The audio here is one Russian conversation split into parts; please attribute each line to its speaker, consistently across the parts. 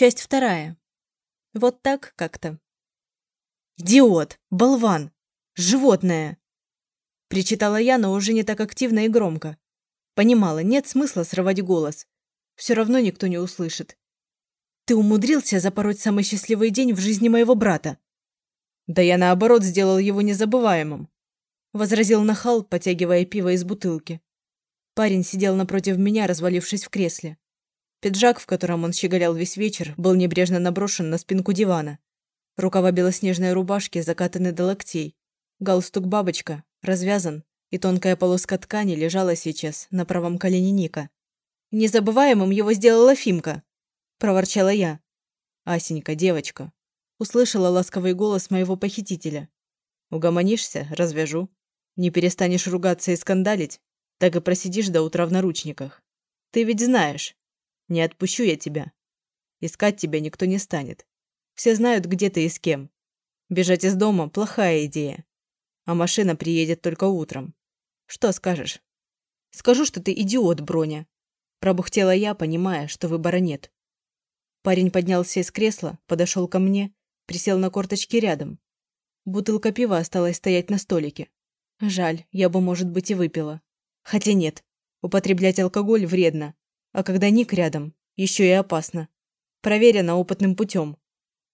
Speaker 1: Часть вторая. Вот так как-то. «Идиот! Болван! Животное!» Причитала я, но уже не так активно и громко. Понимала, нет смысла срывать голос. Все равно никто не услышит. «Ты умудрился запороть самый счастливый день в жизни моего брата!» «Да я, наоборот, сделал его незабываемым», – возразил нахал, потягивая пиво из бутылки. Парень сидел напротив меня, развалившись в кресле. Пиджак, в котором он щеголял весь вечер, был небрежно наброшен на спинку дивана. Рукава белоснежной рубашки закатаны до локтей. Галстук-бабочка развязан, и тонкая полоска ткани лежала сейчас на правом колене Ника. «Незабываемым его сделала Фимка!» – проворчала я. «Асенька, девочка!» – услышала ласковый голос моего похитителя. «Угомонишься? Развяжу. Не перестанешь ругаться и скандалить? Так и просидишь до утра в наручниках. Ты ведь знаешь. Не отпущу я тебя. Искать тебя никто не станет. Все знают, где ты и с кем. Бежать из дома – плохая идея. А машина приедет только утром. Что скажешь? Скажу, что ты идиот, Броня. Пробухтела я, понимая, что выбора нет. Парень поднялся из кресла, подошел ко мне, присел на корточки рядом. Бутылка пива осталась стоять на столике. Жаль, я бы, может быть, и выпила. Хотя нет, употреблять алкоголь вредно. А когда Ник рядом, еще и опасно. Проверено опытным путем.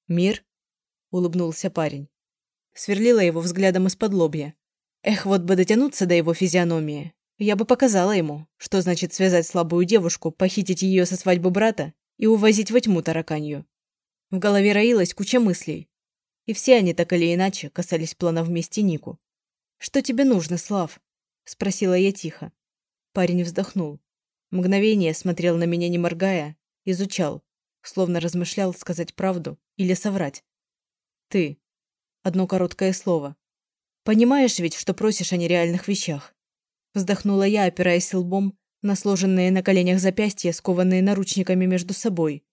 Speaker 1: «Мир?» – улыбнулся парень. Сверлила его взглядом из-под лобья. Эх, вот бы дотянуться до его физиономии. Я бы показала ему, что значит связать слабую девушку, похитить ее со свадьбы брата и увозить во тьму тараканью. В голове роилась куча мыслей. И все они так или иначе касались плана вместе Нику. «Что тебе нужно, Слав?» – спросила я тихо. Парень вздохнул. Мгновение смотрел на меня, не моргая, изучал, словно размышлял сказать правду или соврать. «Ты». Одно короткое слово. «Понимаешь ведь, что просишь о нереальных вещах?» Вздохнула я, опираясь лбом на сложенные на коленях запястья, скованные наручниками между собой.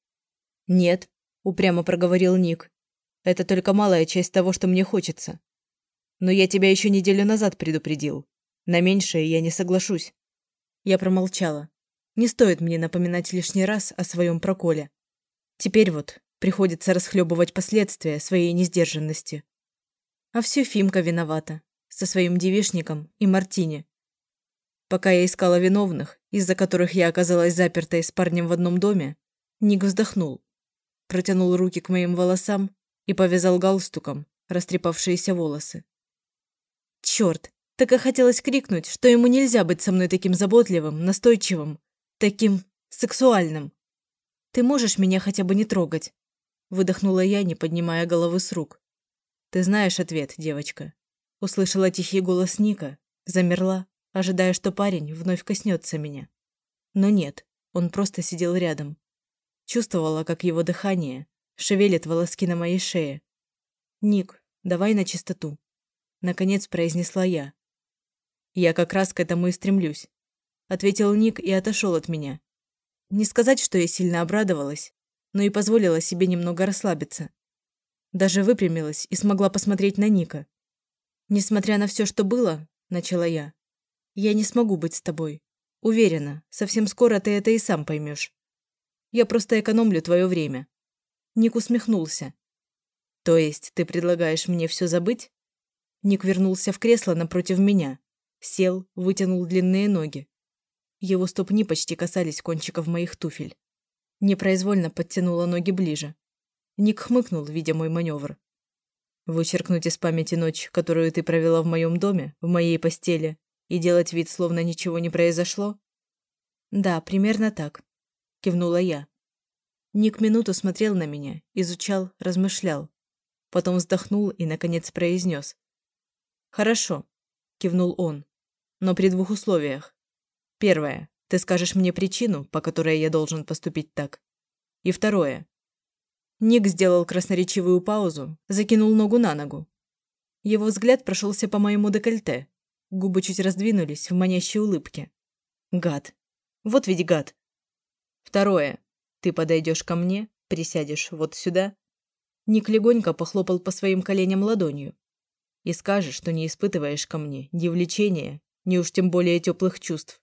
Speaker 1: «Нет», – упрямо проговорил Ник. «Это только малая часть того, что мне хочется. Но я тебя еще неделю назад предупредил. На меньшее я не соглашусь». Я промолчала. Не стоит мне напоминать лишний раз о своем проколе. Теперь вот приходится расхлебывать последствия своей несдержанности. А все Фимка виновата. Со своим девишником и Мартине. Пока я искала виновных, из-за которых я оказалась запертой с парнем в одном доме, Ник вздохнул, протянул руки к моим волосам и повязал галстуком растрепавшиеся волосы. Черт, так и хотелось крикнуть, что ему нельзя быть со мной таким заботливым, настойчивым, таким сексуальным. Ты можешь меня хотя бы не трогать?» Выдохнула я, не поднимая головы с рук. «Ты знаешь ответ, девочка». Услышала тихий голос Ника, замерла, ожидая, что парень вновь коснется меня. Но нет, он просто сидел рядом. Чувствовала, как его дыхание шевелит волоски на моей шее. «Ник, давай на чистоту», — наконец произнесла я. «Я как раз к этому и стремлюсь», — ответил Ник и отошел от меня, не сказать, что я сильно обрадовалась, но и позволила себе немного расслабиться. Даже выпрямилась и смогла посмотреть на Ника. «Несмотря на все, что было», – начала я, – «я не смогу быть с тобой. Уверена, совсем скоро ты это и сам поймешь. Я просто экономлю твое время». Ник усмехнулся. «То есть ты предлагаешь мне все забыть?» Ник вернулся в кресло напротив меня, сел, вытянул длинные ноги. Его ступни почти касались кончиков моих туфель. Непроизвольно подтянула ноги ближе. Ник хмыкнул, видя мой маневр. Вычеркнуть из памяти ночь, которую ты провела в моем доме, в моей постели, и делать вид, словно ничего не произошло? Да, примерно так. Кивнула я. Ник минуту смотрел на меня, изучал, размышлял. Потом вздохнул и, наконец, произнес. «Хорошо», – кивнул он, – «но при двух условиях. Первое. Ты скажешь мне причину, по которой я должен поступить так. И второе. Ник сделал красноречивую паузу, закинул ногу на ногу. Его взгляд прошелся по моему декольте. Губы чуть раздвинулись в манящей улыбке. Гад. Вот ведь гад. Второе. Ты подойдешь ко мне, присядешь вот сюда. Ник легонько похлопал по своим коленям ладонью. И скажешь, что не испытываешь ко мне ни влечения, ни уж тем более теплых чувств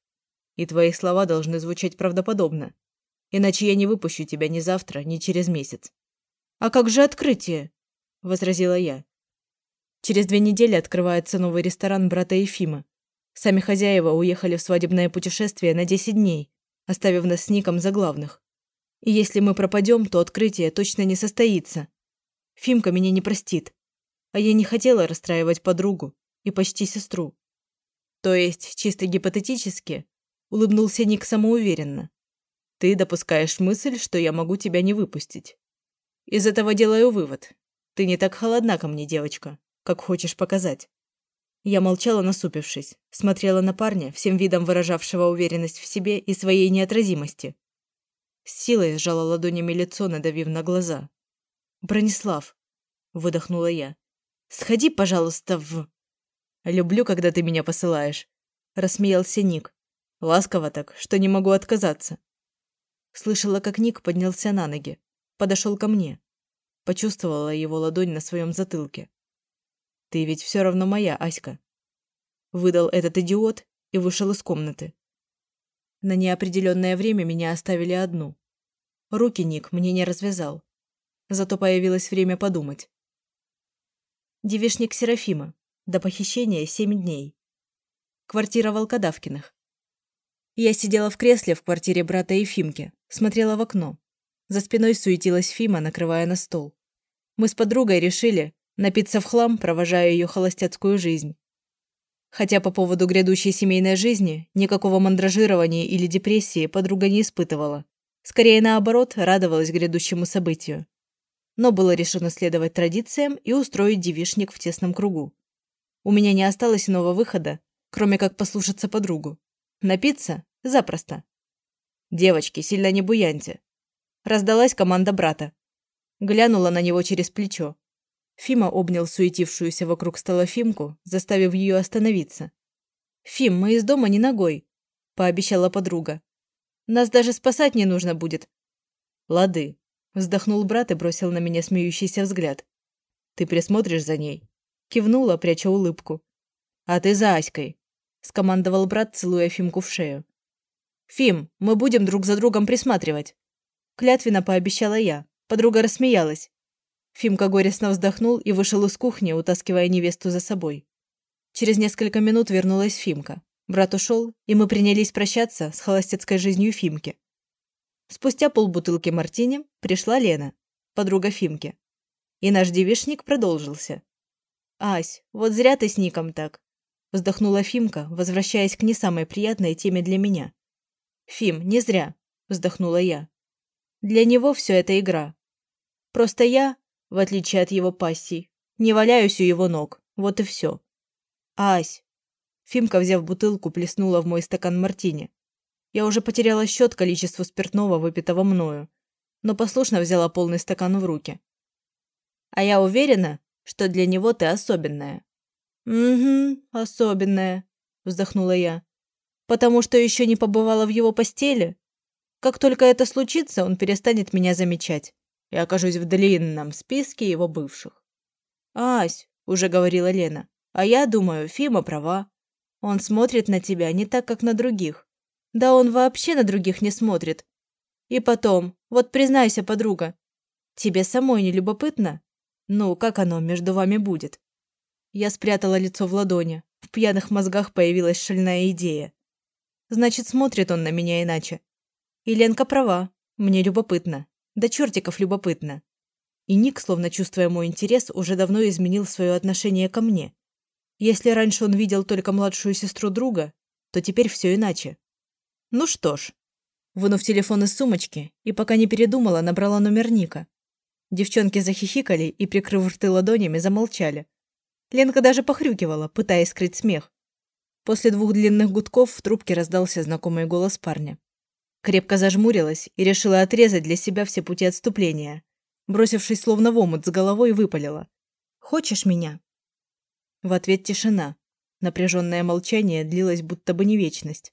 Speaker 1: и твои слова должны звучать правдоподобно. Иначе я не выпущу тебя ни завтра, ни через месяц. А как же открытие? возразила я. Через две недели открывается новый ресторан брата Ефима. Сами хозяева уехали в свадебное путешествие на 10 дней, оставив нас с Ником за главных. И если мы пропадем, то открытие точно не состоится. Фимка меня не простит. А я не хотела расстраивать подругу и почти сестру. То есть, чисто гипотетически, улыбнулся Ник самоуверенно. Ты допускаешь мысль, что я могу тебя не выпустить. Из этого делаю вывод. Ты не так холодна ко мне, девочка, как хочешь показать. Я молчала, насупившись, смотрела на парня, всем видом выражавшего уверенность в себе и своей неотразимости. С силой сжала ладонями лицо, надавив на глаза. «Бронислав», – выдохнула я, – «сходи, пожалуйста, в...» «Люблю, когда ты меня посылаешь», – рассмеялся Ник. Ласково так, что не могу отказаться. Слышала, как Ник поднялся на ноги, подошел ко мне. Почувствовала его ладонь на своем затылке. «Ты ведь все равно моя, Аська». Выдал этот идиот и вышел из комнаты. На неопределенное время меня оставили одну. Руки Ник мне не развязал. Зато появилось время подумать. Девишник Серафима. До похищения семь дней. Квартира Волкодавкиных. Я сидела в кресле в квартире брата Ефимки, смотрела в окно. За спиной суетилась Фима, накрывая на стол. Мы с подругой решили напиться в хлам, провожая ее холостяцкую жизнь. Хотя по поводу грядущей семейной жизни никакого мандражирования или депрессии подруга не испытывала. Скорее наоборот, радовалась грядущему событию. Но было решено следовать традициям и устроить девишник в тесном кругу. У меня не осталось иного выхода, кроме как послушаться подругу. Напиться? Запросто. Девочки, сильно не буяньте. Раздалась команда брата. Глянула на него через плечо. Фима обнял суетившуюся вокруг стола Фимку, заставив ее остановиться. «Фим, мы из дома не ногой», – пообещала подруга. «Нас даже спасать не нужно будет». «Лады», – вздохнул брат и бросил на меня смеющийся взгляд. «Ты присмотришь за ней?» Кивнула, пряча улыбку. «А ты за Аськой», – скомандовал брат, целуя Фимку в шею. «Фим, мы будем друг за другом присматривать», – клятвенно пообещала я. Подруга рассмеялась. Фимка горестно вздохнул и вышел из кухни, утаскивая невесту за собой. Через несколько минут вернулась Фимка. Брат ушел, и мы принялись прощаться с холостецкой жизнью Фимки. Спустя полбутылки мартини пришла Лена, подруга Фимки. И наш девишник продолжился. «Ась, вот зря ты с Ником так», – вздохнула Фимка, возвращаясь к не самой приятной теме для меня. «Фим, не зря», – вздохнула я. «Для него все это игра. Просто я в отличие от его пассий. Не валяюсь у его ног. Вот и все. Ась. Фимка, взяв бутылку, плеснула в мой стакан мартини. Я уже потеряла счет количеству спиртного, выпитого мною, но послушно взяла полный стакан в руки. А я уверена, что для него ты особенная. Угу, особенная, вздохнула я. Потому что еще не побывала в его постели. Как только это случится, он перестанет меня замечать и окажусь в длинном списке его бывших. «Ась», – уже говорила Лена, – «а я думаю, Фима права. Он смотрит на тебя не так, как на других. Да он вообще на других не смотрит. И потом, вот признайся, подруга, тебе самой не любопытно? Ну, как оно между вами будет?» Я спрятала лицо в ладони. В пьяных мозгах появилась шальная идея. Значит, смотрит он на меня иначе. И Ленка права, мне любопытно. Да чертиков любопытно. И Ник, словно чувствуя мой интерес, уже давно изменил свое отношение ко мне. Если раньше он видел только младшую сестру друга, то теперь все иначе. Ну что ж. Вынув телефон из сумочки и пока не передумала, набрала номер Ника. Девчонки захихикали и, прикрыв рты ладонями, замолчали. Ленка даже похрюкивала, пытаясь скрыть смех. После двух длинных гудков в трубке раздался знакомый голос парня. Крепко зажмурилась и решила отрезать для себя все пути отступления. Бросившись словно в омут с головой, выпалила. «Хочешь меня?» В ответ тишина. Напряженное молчание длилось будто бы не вечность.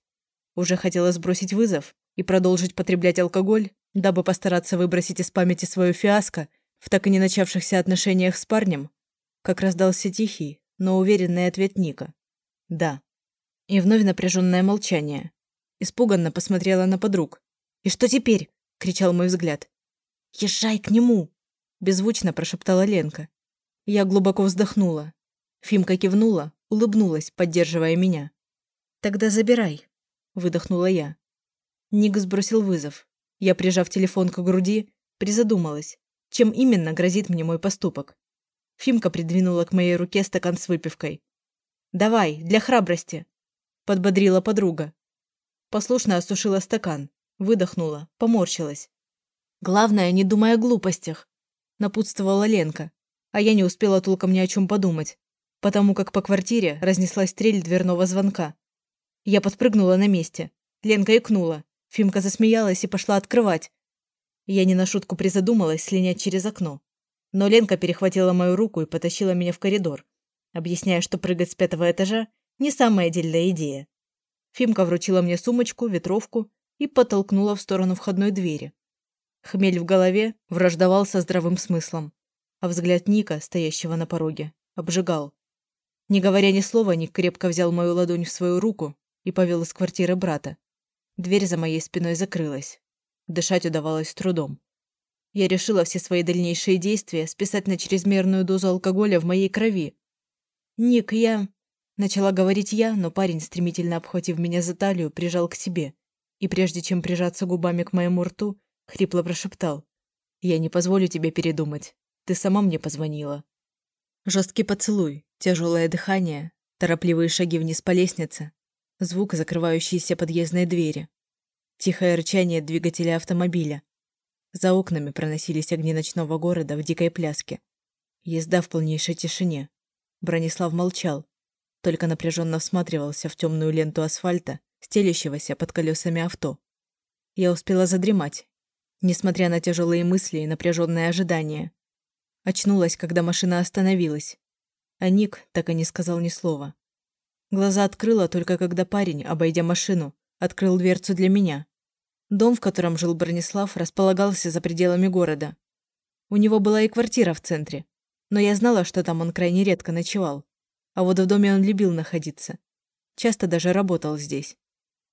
Speaker 1: Уже хотела сбросить вызов и продолжить потреблять алкоголь, дабы постараться выбросить из памяти свою фиаско в так и не начавшихся отношениях с парнем, как раздался тихий, но уверенный ответ Ника. «Да». И вновь напряженное молчание. Испуганно посмотрела на подруг. «И что теперь?» – кричал мой взгляд. «Езжай к нему!» – беззвучно прошептала Ленка. Я глубоко вздохнула. Фимка кивнула, улыбнулась, поддерживая меня. «Тогда забирай», – выдохнула я. Ник сбросил вызов. Я, прижав телефон к груди, призадумалась, чем именно грозит мне мой поступок. Фимка придвинула к моей руке стакан с выпивкой. «Давай, для храбрости!» – подбодрила подруга. Послушно осушила стакан, выдохнула, поморщилась. «Главное, не думай о глупостях», – напутствовала Ленка, а я не успела толком ни о чем подумать, потому как по квартире разнеслась стрель дверного звонка. Я подпрыгнула на месте. Ленка икнула. Фимка засмеялась и пошла открывать. Я не на шутку призадумалась слинять через окно. Но Ленка перехватила мою руку и потащила меня в коридор, объясняя, что прыгать с пятого этажа – не самая дельная идея. Фимка вручила мне сумочку, ветровку и подтолкнула в сторону входной двери. Хмель в голове враждовал со здравым смыслом, а взгляд Ника, стоящего на пороге, обжигал. Не говоря ни слова, Ник крепко взял мою ладонь в свою руку и повел из квартиры брата. Дверь за моей спиной закрылась. Дышать удавалось с трудом. Я решила все свои дальнейшие действия списать на чрезмерную дозу алкоголя в моей крови. «Ник, я...» Начала говорить я, но парень, стремительно обхватив меня за талию, прижал к себе. И прежде чем прижаться губами к моему рту, хрипло прошептал. «Я не позволю тебе передумать. Ты сама мне позвонила». Жесткий поцелуй, тяжелое дыхание, торопливые шаги вниз по лестнице, звук закрывающейся подъездной двери, тихое рычание двигателя автомобиля, за окнами проносились огни ночного города в дикой пляске. Езда в полнейшей тишине. Бронислав молчал, только напряженно всматривался в темную ленту асфальта, стелящегося под колесами авто. Я успела задремать, несмотря на тяжелые мысли и напряженное ожидание. Очнулась, когда машина остановилась. А Ник так и не сказал ни слова. Глаза открыла только когда парень, обойдя машину, открыл дверцу для меня. Дом, в котором жил Бронислав, располагался за пределами города. У него была и квартира в центре, но я знала, что там он крайне редко ночевал. А вот в доме он любил находиться. Часто даже работал здесь.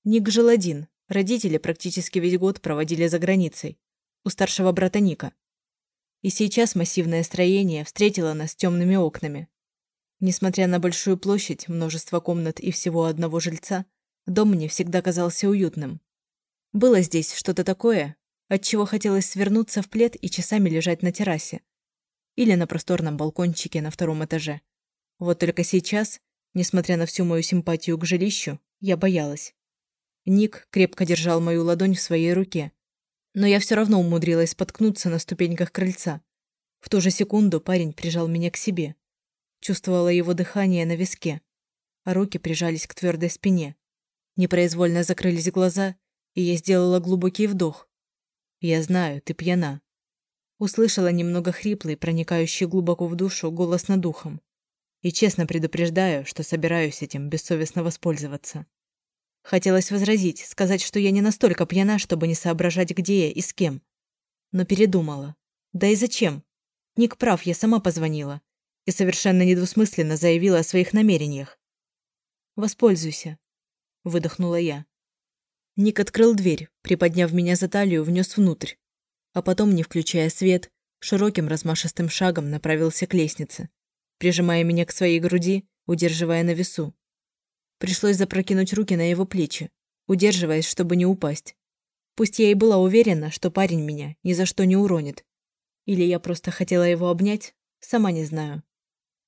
Speaker 1: Ник жил один, родители практически весь год проводили за границей, у старшего брата Ника. И сейчас массивное строение встретило нас темными окнами. Несмотря на большую площадь, множество комнат и всего одного жильца, дом мне всегда казался уютным. Было здесь что-то такое, от чего хотелось свернуться в плед и часами лежать на террасе. Или на просторном балкончике на втором этаже. Вот только сейчас, несмотря на всю мою симпатию к жилищу, я боялась. Ник крепко держал мою ладонь в своей руке. Но я все равно умудрилась споткнуться на ступеньках крыльца. В ту же секунду парень прижал меня к себе. Чувствовала его дыхание на виске, а руки прижались к твердой спине. Непроизвольно закрылись глаза, и я сделала глубокий вдох. «Я знаю, ты пьяна». Услышала немного хриплый, проникающий глубоко в душу голос над ухом. И честно предупреждаю, что собираюсь этим бессовестно воспользоваться. Хотелось возразить, сказать, что я не настолько пьяна, чтобы не соображать, где я и с кем. Но передумала. Да и зачем? Ник прав, я сама позвонила. И совершенно недвусмысленно заявила о своих намерениях. «Воспользуйся», — выдохнула я. Ник открыл дверь, приподняв меня за талию, внес внутрь. А потом, не включая свет, широким размашистым шагом направился к лестнице, прижимая меня к своей груди, удерживая на весу. Пришлось запрокинуть руки на его плечи, удерживаясь, чтобы не упасть. Пусть я и была уверена, что парень меня ни за что не уронит. Или я просто хотела его обнять, сама не знаю.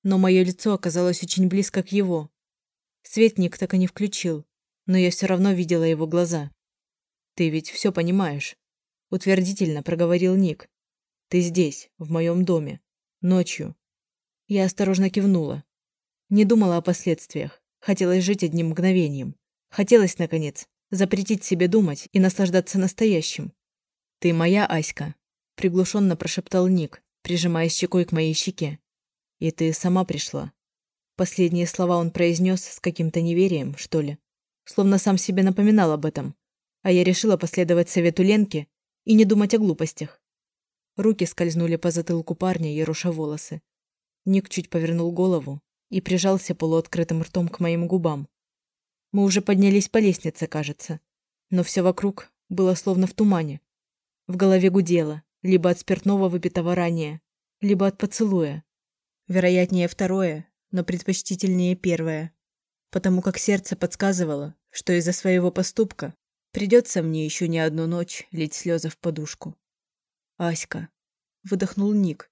Speaker 1: Но мое лицо оказалось очень близко к его. Светник так и не включил, но я все равно видела его глаза. «Ты ведь все понимаешь», — утвердительно проговорил Ник. «Ты здесь, в моем доме, ночью». Я осторожно кивнула. Не думала о последствиях. Хотелось жить одним мгновением. Хотелось, наконец, запретить себе думать и наслаждаться настоящим. «Ты моя Аська», — приглушенно прошептал Ник, прижимая щекой к моей щеке. «И ты сама пришла». Последние слова он произнес с каким-то неверием, что ли словно сам себе напоминал об этом, а я решила последовать совету Ленки и не думать о глупостях. Руки скользнули по затылку парня, ероша волосы. Ник чуть повернул голову и прижался полуоткрытым ртом к моим губам. Мы уже поднялись по лестнице, кажется, но все вокруг было словно в тумане. В голове гудело, либо от спиртного выпитого ранее, либо от поцелуя. Вероятнее второе, но предпочтительнее первое, потому как сердце подсказывало, что из-за своего поступка придется мне еще не одну ночь лить слезы в подушку. «Аська», — выдохнул Ник.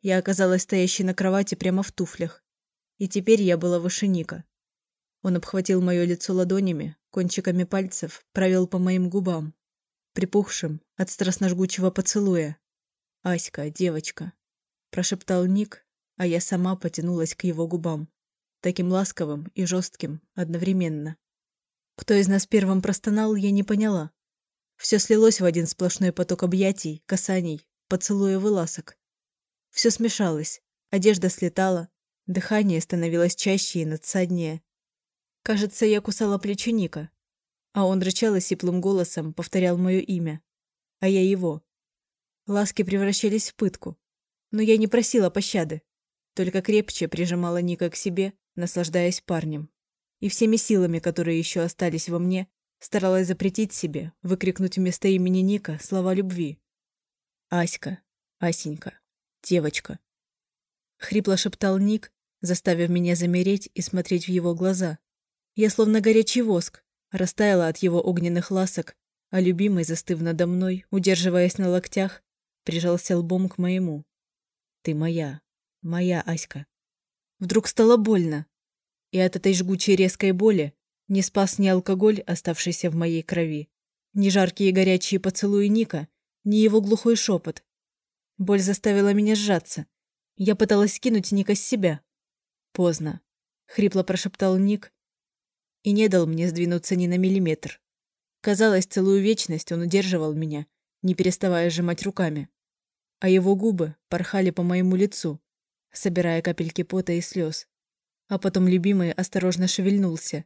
Speaker 1: Я оказалась стоящей на кровати прямо в туфлях, и теперь я была выше Ника. Он обхватил мое лицо ладонями, кончиками пальцев провел по моим губам, припухшим от страстно-жгучего поцелуя. «Аська, девочка», – прошептал Ник, а я сама потянулась к его губам, таким ласковым и жестким одновременно. Кто из нас первым простонал, я не поняла. Все слилось в один сплошной поток объятий, касаний, поцелуев и ласок. Все смешалось, одежда слетала, дыхание становилось чаще и надсаднее. Кажется, я кусала плечо Ника, а он рычал и сиплым голосом повторял мое имя, а я его. Ласки превращались в пытку, но я не просила пощады, только крепче прижимала Ника к себе, наслаждаясь парнем и всеми силами, которые еще остались во мне, старалась запретить себе выкрикнуть вместо имени Ника слова любви. «Аська, Асенька, девочка». Хрипло шептал Ник, заставив меня замереть и смотреть в его глаза. Я словно горячий воск, растаяла от его огненных ласок, а любимый, застыв надо мной, удерживаясь на локтях, прижался лбом к моему. «Ты моя, моя Аська». Вдруг стало больно, и от этой жгучей резкой боли не спас ни алкоголь, оставшийся в моей крови, ни жаркие горячие поцелуи Ника, ни его глухой шепот. Боль заставила меня сжаться. Я пыталась скинуть Ника с себя. Поздно. Хрипло прошептал Ник и не дал мне сдвинуться ни на миллиметр. Казалось, целую вечность он удерживал меня, не переставая сжимать руками. А его губы порхали по моему лицу, собирая капельки пота и слез. А потом любимый осторожно шевельнулся.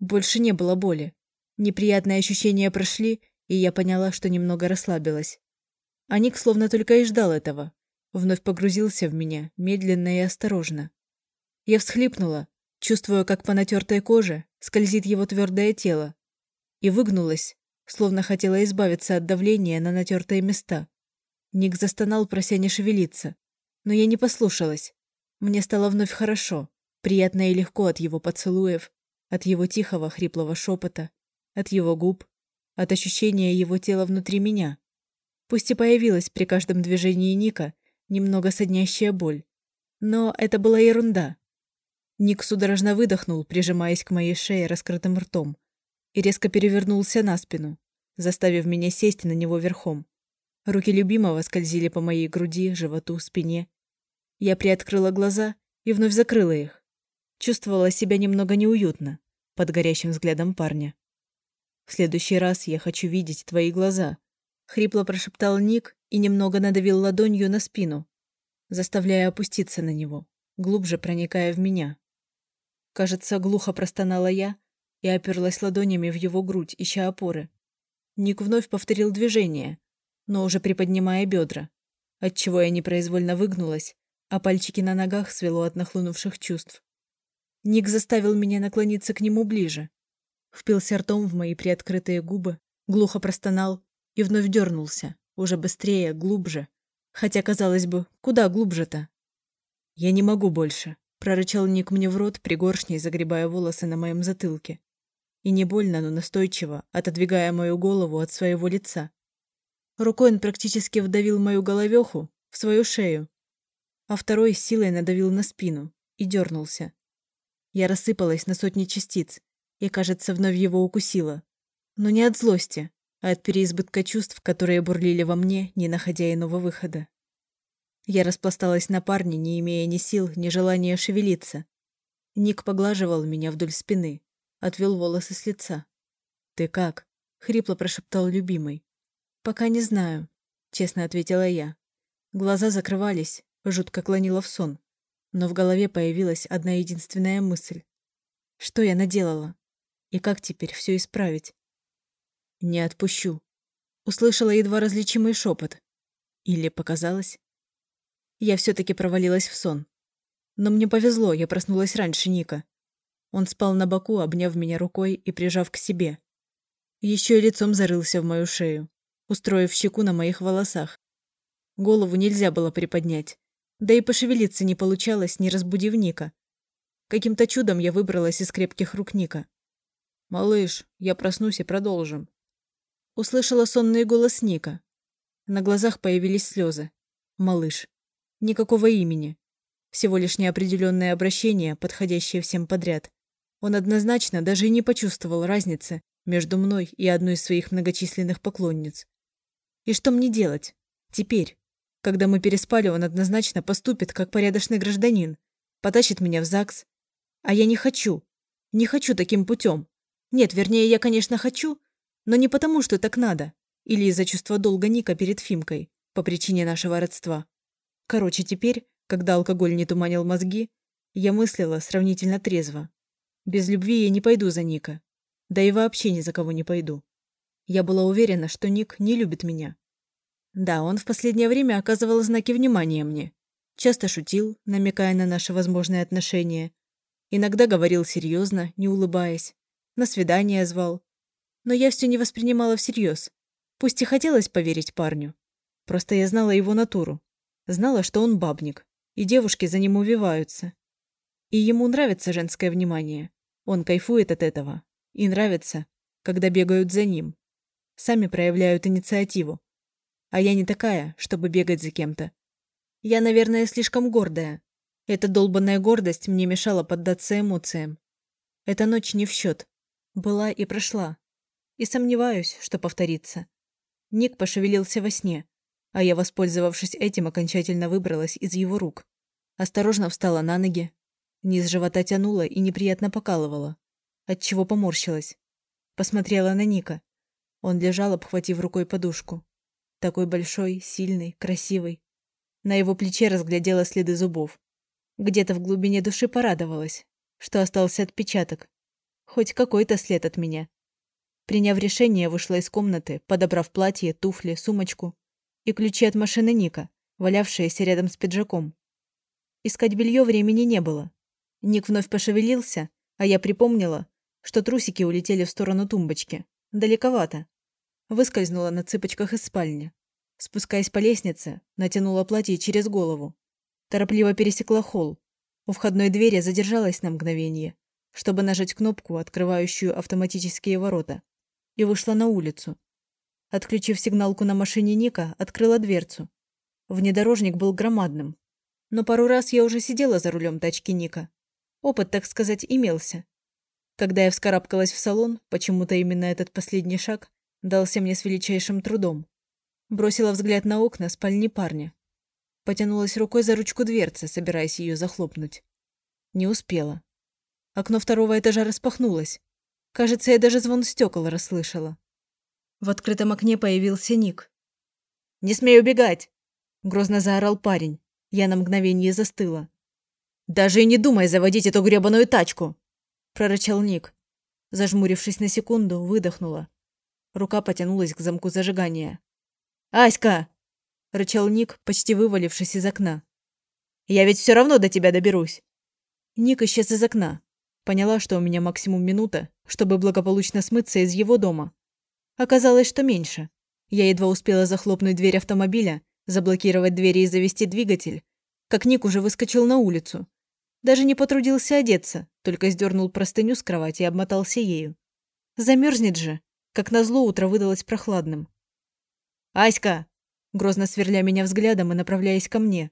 Speaker 1: Больше не было боли. Неприятные ощущения прошли, и я поняла, что немного расслабилась. А Ник словно только и ждал этого. Вновь погрузился в меня, медленно и осторожно. Я всхлипнула, чувствуя, как по натертой коже скользит его твердое тело, и выгнулась, словно хотела избавиться от давления на натертые места. Ник застонал, прося не шевелиться, но я не послушалась. Мне стало вновь хорошо. Приятно и легко от его поцелуев, от его тихого хриплого шепота, от его губ, от ощущения его тела внутри меня. Пусть и появилась при каждом движении Ника немного соднящая боль. Но это была ерунда. Ник судорожно выдохнул, прижимаясь к моей шее раскрытым ртом, и резко перевернулся на спину, заставив меня сесть на него верхом. Руки любимого скользили по моей груди, животу, спине. Я приоткрыла глаза и вновь закрыла их. Чувствовала себя немного неуютно под горящим взглядом парня. «В следующий раз я хочу видеть твои глаза», — хрипло прошептал Ник и немного надавил ладонью на спину, заставляя опуститься на него, глубже проникая в меня. Кажется, глухо простонала я и оперлась ладонями в его грудь, ища опоры. Ник вновь повторил движение, но уже приподнимая бедра, отчего я непроизвольно выгнулась, а пальчики на ногах свело от нахлынувших чувств. Ник заставил меня наклониться к нему ближе. Впился ртом в мои приоткрытые губы, глухо простонал и вновь дернулся, уже быстрее, глубже. Хотя, казалось бы, куда глубже-то? «Я не могу больше», — прорычал Ник мне в рот, пригоршней загребая волосы на моем затылке. И не больно, но настойчиво, отодвигая мою голову от своего лица. Рукой он практически вдавил мою головеху в свою шею, а второй силой надавил на спину и дернулся. Я рассыпалась на сотни частиц и, кажется, вновь его укусила. Но не от злости, а от переизбытка чувств, которые бурлили во мне, не находя иного выхода. Я распласталась на парне, не имея ни сил, ни желания шевелиться. Ник поглаживал меня вдоль спины, отвел волосы с лица. «Ты как?» — хрипло прошептал любимый. «Пока не знаю», — честно ответила я. Глаза закрывались, жутко клонила в сон но в голове появилась одна единственная мысль. Что я наделала? И как теперь все исправить? «Не отпущу», — услышала едва различимый шепот. Или показалось? Я все-таки провалилась в сон. Но мне повезло, я проснулась раньше Ника. Он спал на боку, обняв меня рукой и прижав к себе. Еще и лицом зарылся в мою шею. устроив щеку на моих волосах. Голову нельзя было приподнять. Да и пошевелиться не получалось, не разбудив Ника. Каким-то чудом я выбралась из крепких рук Ника. «Малыш, я проснусь и продолжим». Услышала сонный голос Ника. На глазах появились слезы. «Малыш». Никакого имени. Всего лишь неопределенное обращение, подходящее всем подряд. Он однозначно даже и не почувствовал разницы между мной и одной из своих многочисленных поклонниц. И что мне делать? Теперь, когда мы переспали, он однозначно поступит как порядочный гражданин, потащит меня в ЗАГС. А я не хочу. Не хочу таким путем. Нет, вернее, я, конечно, хочу, но не потому, что так надо. Или из-за чувства долга Ника перед Фимкой, по причине нашего родства. Короче, теперь, когда алкоголь не туманил мозги, я мыслила сравнительно трезво. Без любви я не пойду за Ника. Да и вообще ни за кого не пойду. Я была уверена, что Ник не любит меня. Да, он в последнее время оказывал знаки внимания мне. Часто шутил, намекая на наши возможные отношения. Иногда говорил серьезно, не улыбаясь на свидание звал. Но я все не воспринимала всерьез. Пусть и хотелось поверить парню. Просто я знала его натуру. Знала, что он бабник, и девушки за ним увиваются. И ему нравится женское внимание. Он кайфует от этого. И нравится, когда бегают за ним. Сами проявляют инициативу. А я не такая, чтобы бегать за кем-то. Я, наверное, слишком гордая. Эта долбанная гордость мне мешала поддаться эмоциям. Эта ночь не в счет. Была и прошла. И сомневаюсь, что повторится. Ник пошевелился во сне, а я, воспользовавшись этим, окончательно выбралась из его рук. Осторожно встала на ноги. Низ живота тянула и неприятно покалывала. Отчего поморщилась. Посмотрела на Ника. Он лежал, обхватив рукой подушку. Такой большой, сильный, красивый. На его плече разглядела следы зубов. Где-то в глубине души порадовалась, что остался отпечаток, Хоть какой-то след от меня. Приняв решение, вышла из комнаты, подобрав платье, туфли, сумочку и ключи от машины Ника, валявшиеся рядом с пиджаком. Искать белье времени не было. Ник вновь пошевелился, а я припомнила, что трусики улетели в сторону тумбочки. Далековато. Выскользнула на цыпочках из спальни. Спускаясь по лестнице, натянула платье через голову. Торопливо пересекла холл. У входной двери задержалась на мгновение, чтобы нажать кнопку, открывающую автоматические ворота, и вышла на улицу. Отключив сигналку на машине Ника, открыла дверцу. Внедорожник был громадным. Но пару раз я уже сидела за рулем тачки Ника. Опыт, так сказать, имелся. Когда я вскарабкалась в салон, почему-то именно этот последний шаг дался мне с величайшим трудом. Бросила взгляд на окна спальни парня. Потянулась рукой за ручку дверцы, собираясь ее захлопнуть. Не успела. Окно второго этажа распахнулось. Кажется, я даже звон стекол расслышала. В открытом окне появился Ник. «Не смей убегать!» – грозно заорал парень. Я на мгновение застыла. «Даже и не думай заводить эту гребаную тачку!» – прорычал Ник. Зажмурившись на секунду, выдохнула. Рука потянулась к замку зажигания. «Аська!» – рычал Ник, почти вывалившись из окна. «Я ведь все равно до тебя доберусь!» Ник исчез из окна. Поняла, что у меня максимум минута, чтобы благополучно смыться из его дома. Оказалось, что меньше. Я едва успела захлопнуть дверь автомобиля, заблокировать двери и завести двигатель, как Ник уже выскочил на улицу. Даже не потрудился одеться, только сдернул простыню с кровати и обмотался ею. Замерзнет же. Как назло, утро выдалось прохладным. «Аська!» Грозно сверля меня взглядом и направляясь ко мне.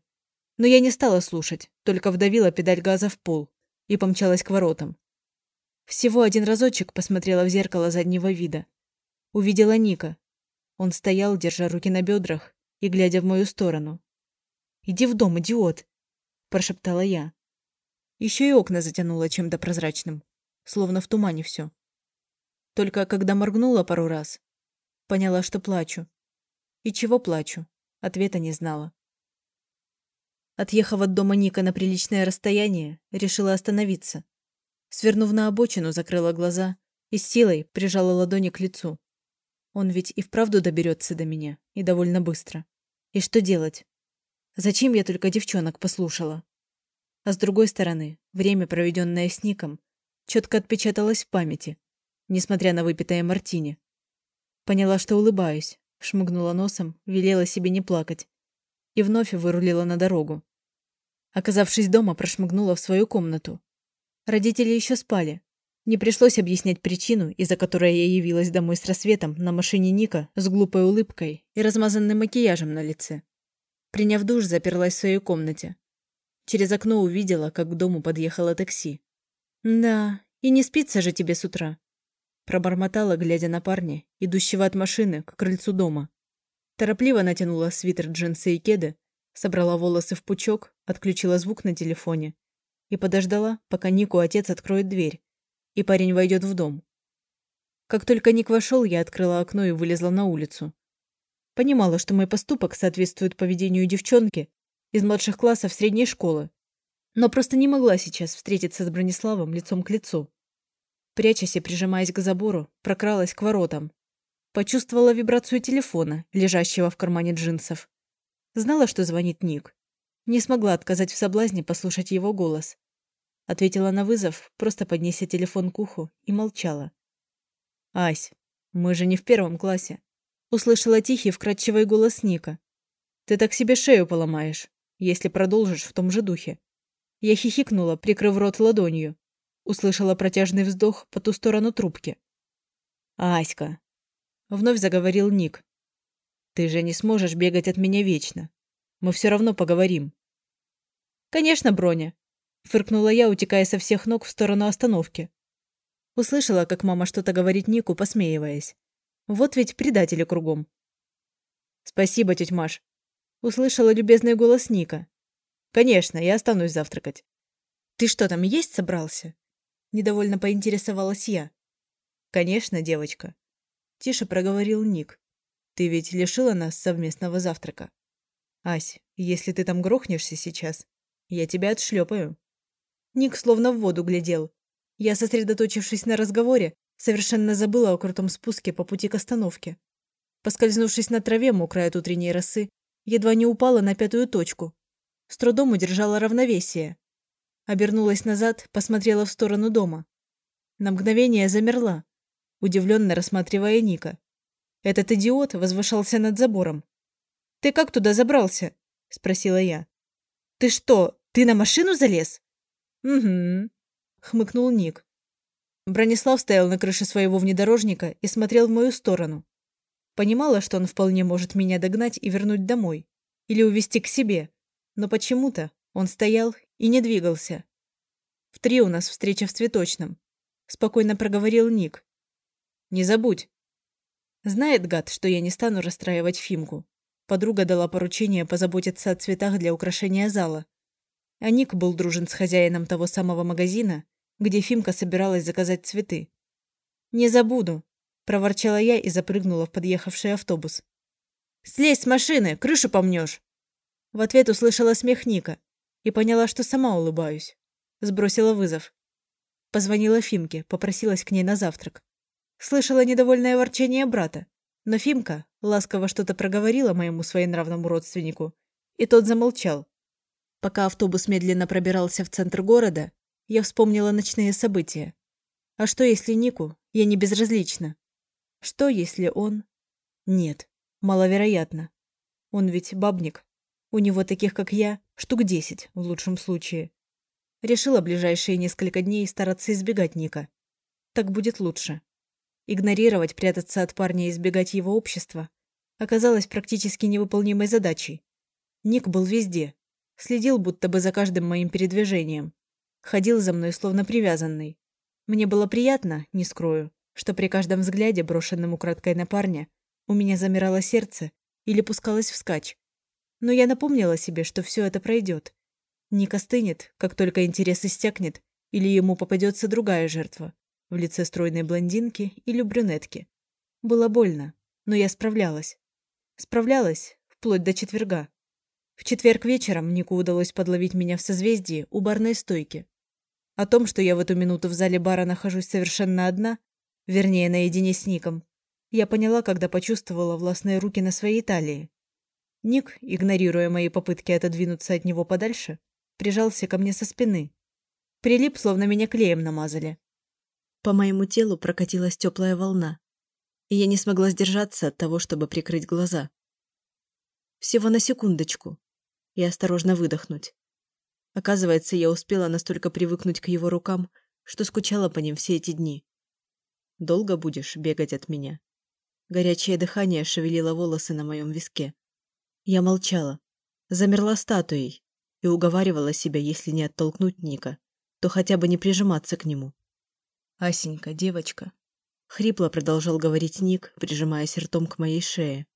Speaker 1: Но я не стала слушать, только вдавила педаль газа в пол и помчалась к воротам. Всего один разочек посмотрела в зеркало заднего вида. Увидела Ника. Он стоял, держа руки на бедрах и глядя в мою сторону. «Иди в дом, идиот!» – прошептала я. Еще и окна затянуло чем-то прозрачным, словно в тумане все. Только когда моргнула пару раз, поняла, что плачу. И чего плачу, ответа не знала. Отъехав от дома Ника на приличное расстояние, решила остановиться. Свернув на обочину, закрыла глаза и с силой прижала ладони к лицу. Он ведь и вправду доберется до меня, и довольно быстро. И что делать? Зачем я только девчонок послушала? А с другой стороны, время, проведенное с Ником, четко отпечаталось в памяти, несмотря на выпитое мартини. Поняла, что улыбаюсь, шмыгнула носом, велела себе не плакать. И вновь вырулила на дорогу. Оказавшись дома, прошмыгнула в свою комнату. Родители еще спали. Не пришлось объяснять причину, из-за которой я явилась домой с рассветом на машине Ника с глупой улыбкой и размазанным макияжем на лице. Приняв душ, заперлась в своей комнате. Через окно увидела, как к дому подъехало такси. «Да, и не спится же тебе с утра», Пробормотала, глядя на парня, идущего от машины к крыльцу дома. Торопливо натянула свитер, джинсы и кеды, собрала волосы в пучок, отключила звук на телефоне и подождала, пока Нику отец откроет дверь, и парень войдет в дом. Как только Ник вошел, я открыла окно и вылезла на улицу. Понимала, что мой поступок соответствует поведению девчонки из младших классов средней школы, но просто не могла сейчас встретиться с Брониславом лицом к лицу. Прячась и прижимаясь к забору, прокралась к воротам. Почувствовала вибрацию телефона, лежащего в кармане джинсов. Знала, что звонит Ник. Не смогла отказать в соблазне послушать его голос. Ответила на вызов, просто поднеся телефон к уху, и молчала. «Ась, мы же не в первом классе», — услышала тихий, вкрадчивый голос Ника. «Ты так себе шею поломаешь, если продолжишь в том же духе». Я хихикнула, прикрыв рот ладонью. Услышала протяжный вздох по ту сторону трубки. «Аська!» Вновь заговорил Ник. «Ты же не сможешь бегать от меня вечно. Мы все равно поговорим». «Конечно, Броня!» Фыркнула я, утекая со всех ног в сторону остановки. Услышала, как мама что-то говорит Нику, посмеиваясь. Вот ведь предатели кругом. «Спасибо, тетя Маш!» Услышала любезный голос Ника. «Конечно, я останусь завтракать». «Ты что там, есть собрался?» Недовольно поинтересовалась я. «Конечно, девочка», — тише проговорил Ник. «Ты ведь лишила нас совместного завтрака. Ась, если ты там грохнешься сейчас, я тебя отшлепаю». Ник словно в воду глядел. Я, сосредоточившись на разговоре, совершенно забыла о крутом спуске по пути к остановке. Поскользнувшись на траве, мокрая от утренней росы, едва не упала на пятую точку. С трудом удержала равновесие. Обернулась назад, посмотрела в сторону дома. На мгновение замерла, удивленно рассматривая Ника. Этот идиот возвышался над забором. «Ты как туда забрался?» – спросила я. «Ты что, ты на машину залез?» «Угу», – хмыкнул Ник. Бронислав стоял на крыше своего внедорожника и смотрел в мою сторону. Понимала, что он вполне может меня догнать и вернуть домой. Или увезти к себе. Но почему-то он стоял и не двигался. «В три у нас встреча в цветочном», – спокойно проговорил Ник. «Не забудь». Знает гад, что я не стану расстраивать Фимку. Подруга дала поручение позаботиться о цветах для украшения зала. А Ник был дружен с хозяином того самого магазина, где Фимка собиралась заказать цветы. «Не забуду», – проворчала я и запрыгнула в подъехавший автобус. «Слезь с машины, крышу помнешь!» В ответ услышала смех Ника и поняла, что сама улыбаюсь. Сбросила вызов. Позвонила Фимке, попросилась к ней на завтрак. Слышала недовольное ворчание брата, но Фимка ласково что-то проговорила моему своенравному родственнику, и тот замолчал. Пока автобус медленно пробирался в центр города, я вспомнила ночные события. А что, если Нику я не безразлична? Что, если он... Нет, маловероятно. Он ведь бабник. У него таких, как я, штук десять в лучшем случае. Решила ближайшие несколько дней стараться избегать Ника. Так будет лучше. Игнорировать, прятаться от парня и избегать его общества оказалось практически невыполнимой задачей. Ник был везде. Следил будто бы за каждым моим передвижением. Ходил за мной словно привязанный. Мне было приятно, не скрою, что при каждом взгляде, брошенном украдкой на парня, у меня замирало сердце или пускалось вскачь. Но я напомнила себе, что все это пройдет. Ник остынет, как только интерес истякнет, или ему попадется другая жертва в лице стройной блондинки или брюнетки. Было больно, но я справлялась. Справлялась вплоть до четверга. В четверг вечером Нику удалось подловить меня в созвездии у барной стойки. О том, что я в эту минуту в зале бара нахожусь совершенно одна, вернее, наедине с Ником, я поняла, когда почувствовала властные руки на своей талии. Ник, игнорируя мои попытки отодвинуться от него подальше, прижался ко мне со спины. Прилип, словно меня клеем намазали. По моему телу прокатилась теплая волна. и я не смогла сдержаться от того, чтобы прикрыть глаза. Всего на секундочку и осторожно выдохнуть. Оказывается, я успела настолько привыкнуть к его рукам, что скучала по ним все эти дни. Долго будешь бегать от меня? Горячее дыхание шевелило волосы на моем виске. Я молчала, замерла статуей и уговаривала себя, если не оттолкнуть Ника, то хотя бы не прижиматься к нему. «Асенька, девочка», — хрипло продолжал говорить Ник, прижимаясь ртом к моей шее.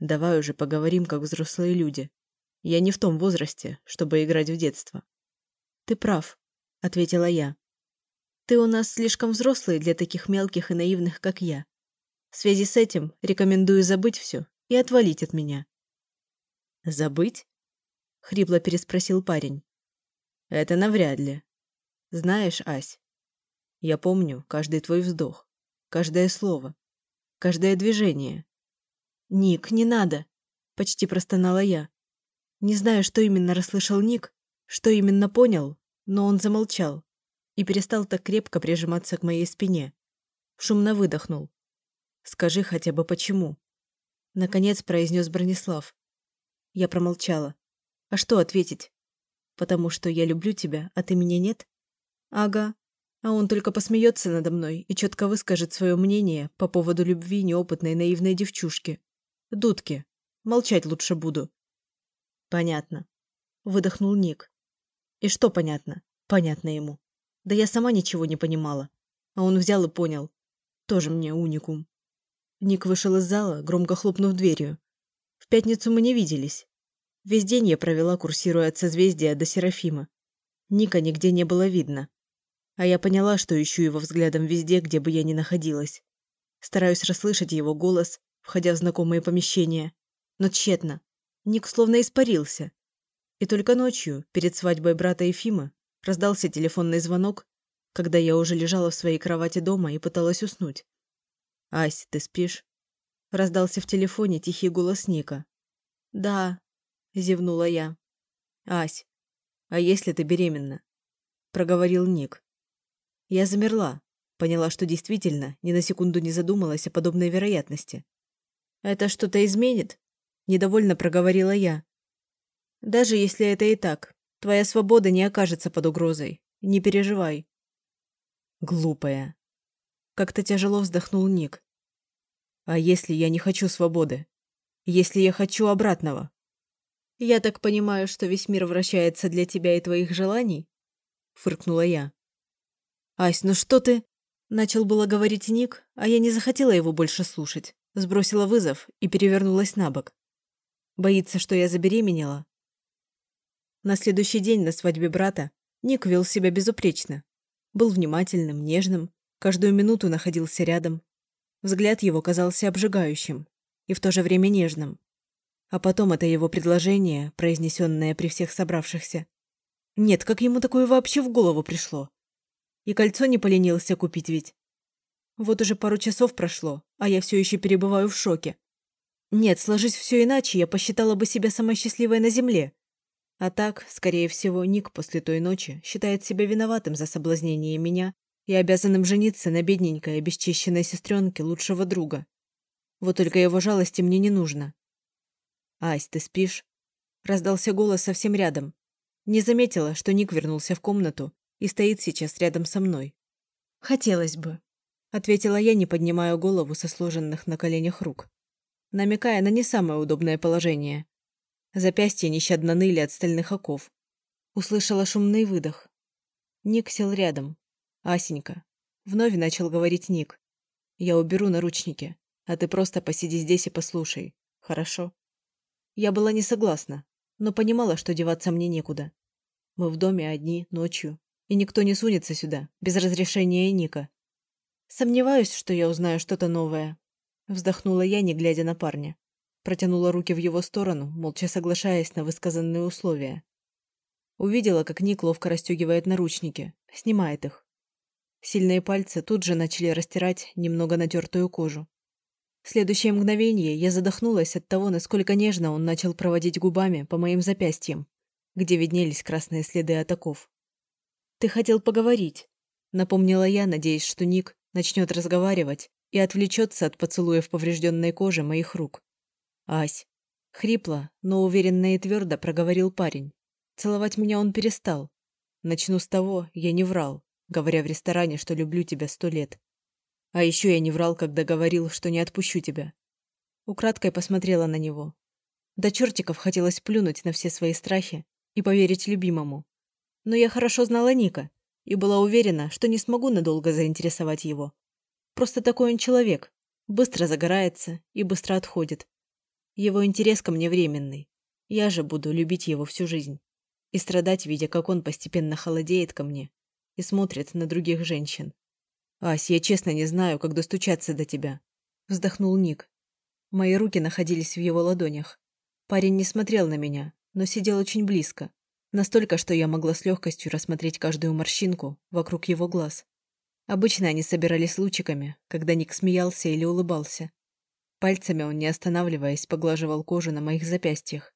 Speaker 1: «Давай уже поговорим, как взрослые люди. Я не в том возрасте, чтобы играть в детство». «Ты прав», — ответила я. «Ты у нас слишком взрослый для таких мелких и наивных, как я. В связи с этим рекомендую забыть все и отвалить от меня». «Забыть?» — хрипло переспросил парень. «Это навряд ли. Знаешь, Ась, я помню каждый твой вздох, каждое слово, каждое движение». «Ник, не надо!» — почти простонала я. Не знаю, что именно расслышал Ник, что именно понял, но он замолчал и перестал так крепко прижиматься к моей спине. Шумно выдохнул. «Скажи хотя бы почему?» Наконец произнес Бронислав. Я промолчала. А что ответить? Потому что я люблю тебя, а ты меня нет? Ага. А он только посмеется надо мной и четко выскажет свое мнение по поводу любви неопытной наивной девчушки. Дудки. Молчать лучше буду. Понятно. Выдохнул Ник. И что понятно? Понятно ему. Да я сама ничего не понимала. А он взял и понял. Тоже мне уникум. Ник вышел из зала, громко хлопнув дверью. Пятницу мы не виделись. Весь день я провела, курсируя от созвездия до Серафима. Ника нигде не было видно. А я поняла, что ищу его взглядом везде, где бы я ни находилась. Стараюсь расслышать его голос, входя в знакомые помещения. Но тщетно. Ник словно испарился. И только ночью, перед свадьбой брата Ефима, раздался телефонный звонок, когда я уже лежала в своей кровати дома и пыталась уснуть. «Ась, ты спишь?» Раздался в телефоне тихий голос Ника. «Да», – зевнула я. «Ась, а если ты беременна?» – проговорил Ник. Я замерла, поняла, что действительно ни на секунду не задумалась о подобной вероятности. «Это что-то изменит?» Недовольно проговорила я. Даже если это и так, твоя свобода не окажется под угрозой. Не переживай. Глупая. Как-то тяжело вздохнул Ник. А если я не хочу свободы? Если я хочу обратного? Я так понимаю, что весь мир вращается для тебя и твоих желаний? Фыркнула я. Ась, ну что ты? Начал было говорить Ник, а я не захотела его больше слушать. Сбросила вызов и перевернулась на бок. Боится, что я забеременела. На следующий день на свадьбе брата Ник вел себя безупречно. Был внимательным, нежным, каждую минуту находился рядом. Взгляд его казался обжигающим и в то же время нежным. А потом это его предложение, произнесенное при всех собравшихся. Нет, как ему такое вообще в голову пришло? И кольцо не поленился купить ведь. Вот уже пару часов прошло, а я все еще перебываю в шоке. Нет, сложись все иначе, я посчитала бы себя самой счастливой на земле. А так, скорее всего, Ник после той ночи считает себя виноватым за соблазнение меня и обязанным жениться на бедненькой обесчищенной сестренке лучшего друга. Вот только его жалости мне не нужно. «Ась, ты спишь?» Раздался голос совсем рядом. Не заметила, что Ник вернулся в комнату и стоит сейчас рядом со мной. «Хотелось бы», — ответила я, не поднимая голову со сложенных на коленях рук намекая на не самое удобное положение. Запястья нещадно ныли от стальных оков. Услышала шумный выдох. Ник сел рядом. «Асенька». Вновь начал говорить Ник. «Я уберу наручники, а ты просто посиди здесь и послушай. Хорошо?» Я была не согласна, но понимала, что деваться мне некуда. Мы в доме одни, ночью, и никто не сунется сюда, без разрешения Ника. Сомневаюсь, что я узнаю что-то новое, Вздохнула я, не глядя на парня. Протянула руки в его сторону, молча соглашаясь на высказанные условия. Увидела, как Ник ловко расстегивает наручники, снимает их. Сильные пальцы тут же начали растирать немного натертую кожу. В следующее мгновение я задохнулась от того, насколько нежно он начал проводить губами по моим запястьям, где виднелись красные следы атаков. «Ты хотел поговорить», — напомнила я, надеясь, что Ник начнет разговаривать и отвлечется от поцелуев поврежденной кожи моих рук. «Ась!» Хрипло, но уверенно и твердо проговорил парень. Целовать меня он перестал. Начну с того, я не врал, говоря в ресторане, что люблю тебя сто лет. А еще я не врал, когда говорил, что не отпущу тебя. Украдкой посмотрела на него. До чертиков хотелось плюнуть на все свои страхи и поверить любимому. Но я хорошо знала Ника и была уверена, что не смогу надолго заинтересовать его. Просто такой он человек, быстро загорается и быстро отходит. Его интерес ко мне временный. Я же буду любить его всю жизнь и страдать, видя, как он постепенно холодеет ко мне и смотрит на других женщин. «Ась, я честно не знаю, как достучаться до тебя», – вздохнул Ник. Мои руки находились в его ладонях. Парень не смотрел на меня, но сидел очень близко. Настолько, что я могла с легкостью рассмотреть каждую морщинку вокруг его глаз. Обычно они собирались лучиками, когда Ник смеялся или улыбался. Пальцами он, не останавливаясь, поглаживал кожу на моих запястьях.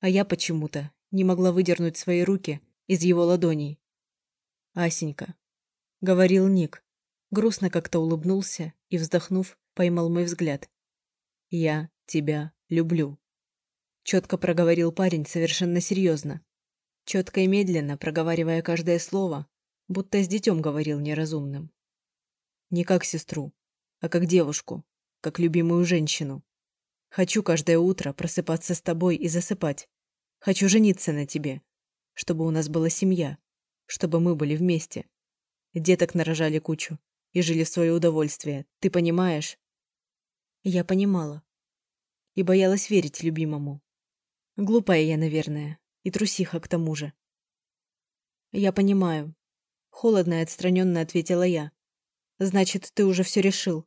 Speaker 1: А я почему-то не могла выдернуть свои руки из его ладоней. «Асенька», — говорил Ник, грустно как-то улыбнулся и, вздохнув, поймал мой взгляд. «Я тебя люблю», — четко проговорил парень совершенно серьезно. Четко и медленно, проговаривая каждое слово, будто с детем говорил неразумным. Не как сестру, а как девушку, как любимую женщину. Хочу каждое утро просыпаться с тобой и засыпать. Хочу жениться на тебе, чтобы у нас была семья, чтобы мы были вместе. Деток нарожали кучу и жили в свое удовольствие. Ты понимаешь? Я понимала. И боялась верить любимому. Глупая я, наверное, и трусиха к тому же. Я понимаю. Холодно и отстраненно ответила я. Значит, ты уже все решил.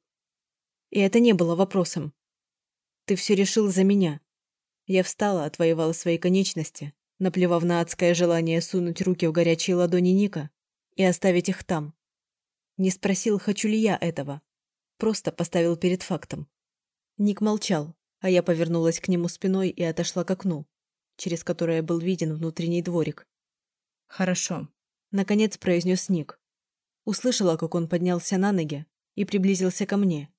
Speaker 1: И это не было вопросом. Ты все решил за меня. Я встала, отвоевала свои конечности, наплевав на адское желание сунуть руки в горячие ладони Ника и оставить их там. Не спросил, хочу ли я этого. Просто поставил перед фактом. Ник молчал, а я повернулась к нему спиной и отошла к окну, через которое был виден внутренний дворик. «Хорошо», — наконец произнес Ник. Услышала, как он поднялся на ноги и приблизился ко мне.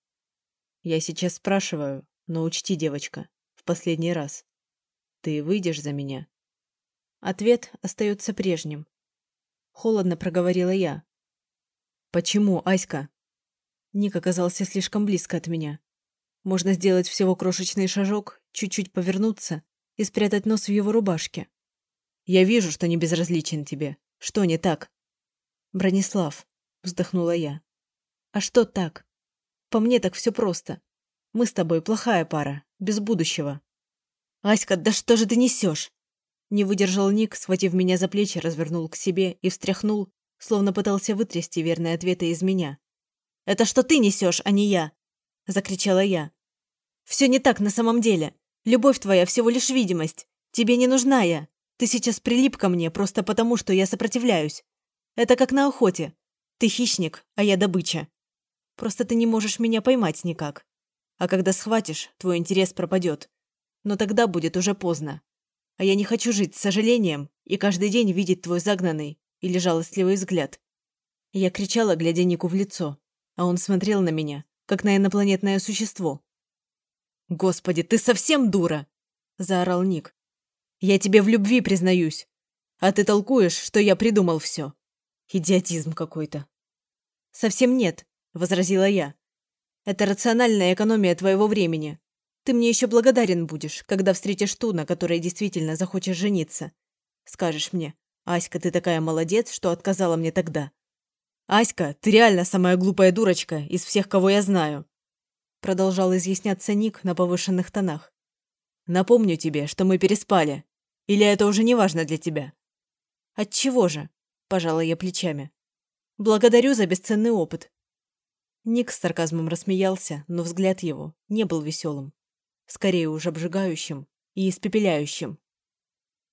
Speaker 1: Я сейчас спрашиваю, но учти, девочка, в последний раз. Ты выйдешь за меня? Ответ остается прежним. Холодно проговорила я. Почему, Аська? Ник оказался слишком близко от меня. Можно сделать всего крошечный шажок, чуть-чуть повернуться и спрятать нос в его рубашке. Я вижу, что не безразличен тебе. Что не так? Бронислав, вздохнула я. А что так? По мне так все просто. Мы с тобой плохая пара, без будущего. Аська, да что же ты несешь? Не выдержал Ник, схватив меня за плечи, развернул к себе и встряхнул, словно пытался вытрясти верные ответы из меня. «Это что ты несешь, а не я?» – закричала я. «Все не так на самом деле. Любовь твоя всего лишь видимость. Тебе не нужна я. Ты сейчас прилип ко мне просто потому, что я сопротивляюсь. Это как на охоте. Ты хищник, а я добыча. Просто ты не можешь меня поймать никак. А когда схватишь, твой интерес пропадет. Но тогда будет уже поздно. А я не хочу жить с сожалением и каждый день видеть твой загнанный или жалостливый взгляд. Я кричала, глядя Нику в лицо, а он смотрел на меня, как на инопланетное существо. «Господи, ты совсем дура!» – заорал Ник. «Я тебе в любви признаюсь, а ты толкуешь, что я придумал все. Идиотизм какой-то». «Совсем нет. – возразила я. «Это рациональная экономия твоего времени. Ты мне еще благодарен будешь, когда встретишь ту, на которой действительно захочешь жениться. Скажешь мне, Аська, ты такая молодец, что отказала мне тогда. Аська, ты реально самая глупая дурочка из всех, кого я знаю. Продолжал изъясняться Ник на повышенных тонах. Напомню тебе, что мы переспали. Или это уже не важно для тебя? Отчего же? Пожала я плечами. Благодарю за бесценный опыт. Ник с сарказмом рассмеялся, но взгляд его не был веселым. Скорее уж обжигающим и испепеляющим.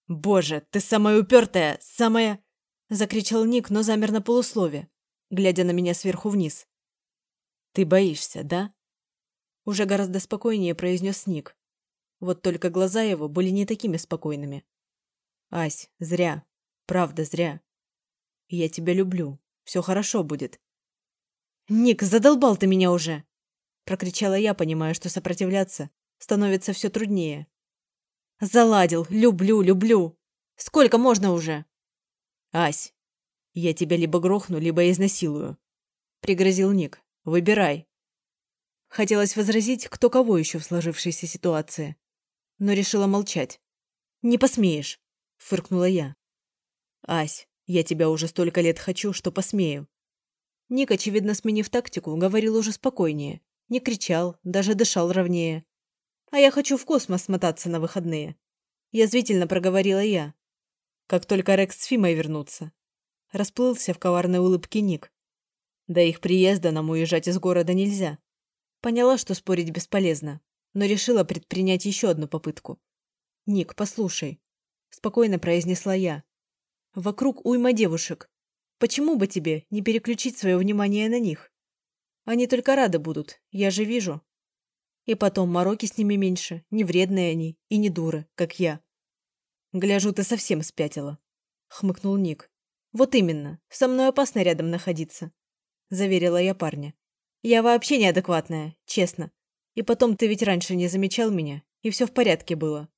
Speaker 1: «Боже, ты самая упертая, самая...» Закричал Ник, но замер на полуслове, глядя на меня сверху вниз. «Ты боишься, да?» Уже гораздо спокойнее произнес Ник. Вот только глаза его были не такими спокойными. «Ась, зря. Правда, зря. Я тебя люблю. Все хорошо будет. «Ник, задолбал ты меня уже!» Прокричала я, понимая, что сопротивляться становится все труднее. Заладил. Люблю, люблю. Сколько можно уже?
Speaker 2: Ась, я тебя либо грохну, либо изнасилую. Пригрозил Ник. Выбирай.
Speaker 1: Хотелось возразить, кто кого еще в сложившейся ситуации. Но решила молчать. «Не посмеешь», — фыркнула я.
Speaker 2: «Ась, я тебя уже столько лет хочу, что посмею».
Speaker 1: Ник, очевидно, сменив тактику, говорил уже спокойнее. Не кричал, даже дышал ровнее. А я хочу в космос смотаться на выходные. Язвительно проговорила я. Как только Рекс с Фимой вернутся. Расплылся в коварной улыбке Ник. До их приезда нам уезжать из города нельзя. Поняла, что спорить бесполезно, но решила предпринять еще одну попытку. «Ник, послушай», – спокойно произнесла я. «Вокруг уйма девушек. Почему бы тебе не переключить свое внимание на них? Они только рады будут, я же вижу. И потом мороки с ними меньше, не вредные они и не дуры, как я. Гляжу, ты совсем спятила, хмыкнул Ник. Вот именно, со мной опасно рядом находиться, заверила я парня. Я вообще неадекватная, честно. И потом ты ведь раньше не замечал меня, и все в порядке было.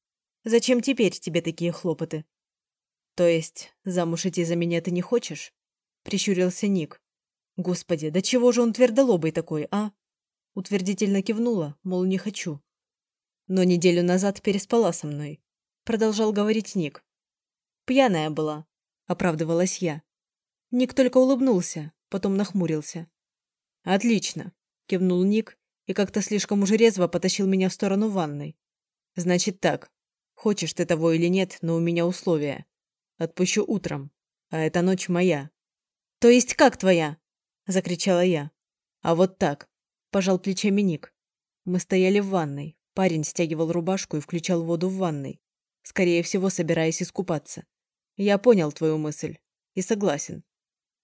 Speaker 1: Зачем теперь тебе такие хлопоты? То есть, замуж идти за меня ты не хочешь? Прищурился Ник. Господи, да чего же он твердолобый такой, а? Утвердительно кивнула, мол, не хочу. Но неделю назад переспала со мной. Продолжал говорить Ник. Пьяная была, оправдывалась я. Ник только улыбнулся, потом нахмурился. Отлично, кивнул Ник и как-то слишком уже резво потащил меня в сторону ванной. Значит так, хочешь ты того или нет, но у меня условия. Отпущу утром, а эта ночь моя. То есть как твоя? закричала я. А вот так пожал плечами Ник. Мы стояли в ванной. Парень стягивал рубашку и включал воду в ванной, скорее всего, собираясь искупаться. Я понял твою мысль и согласен.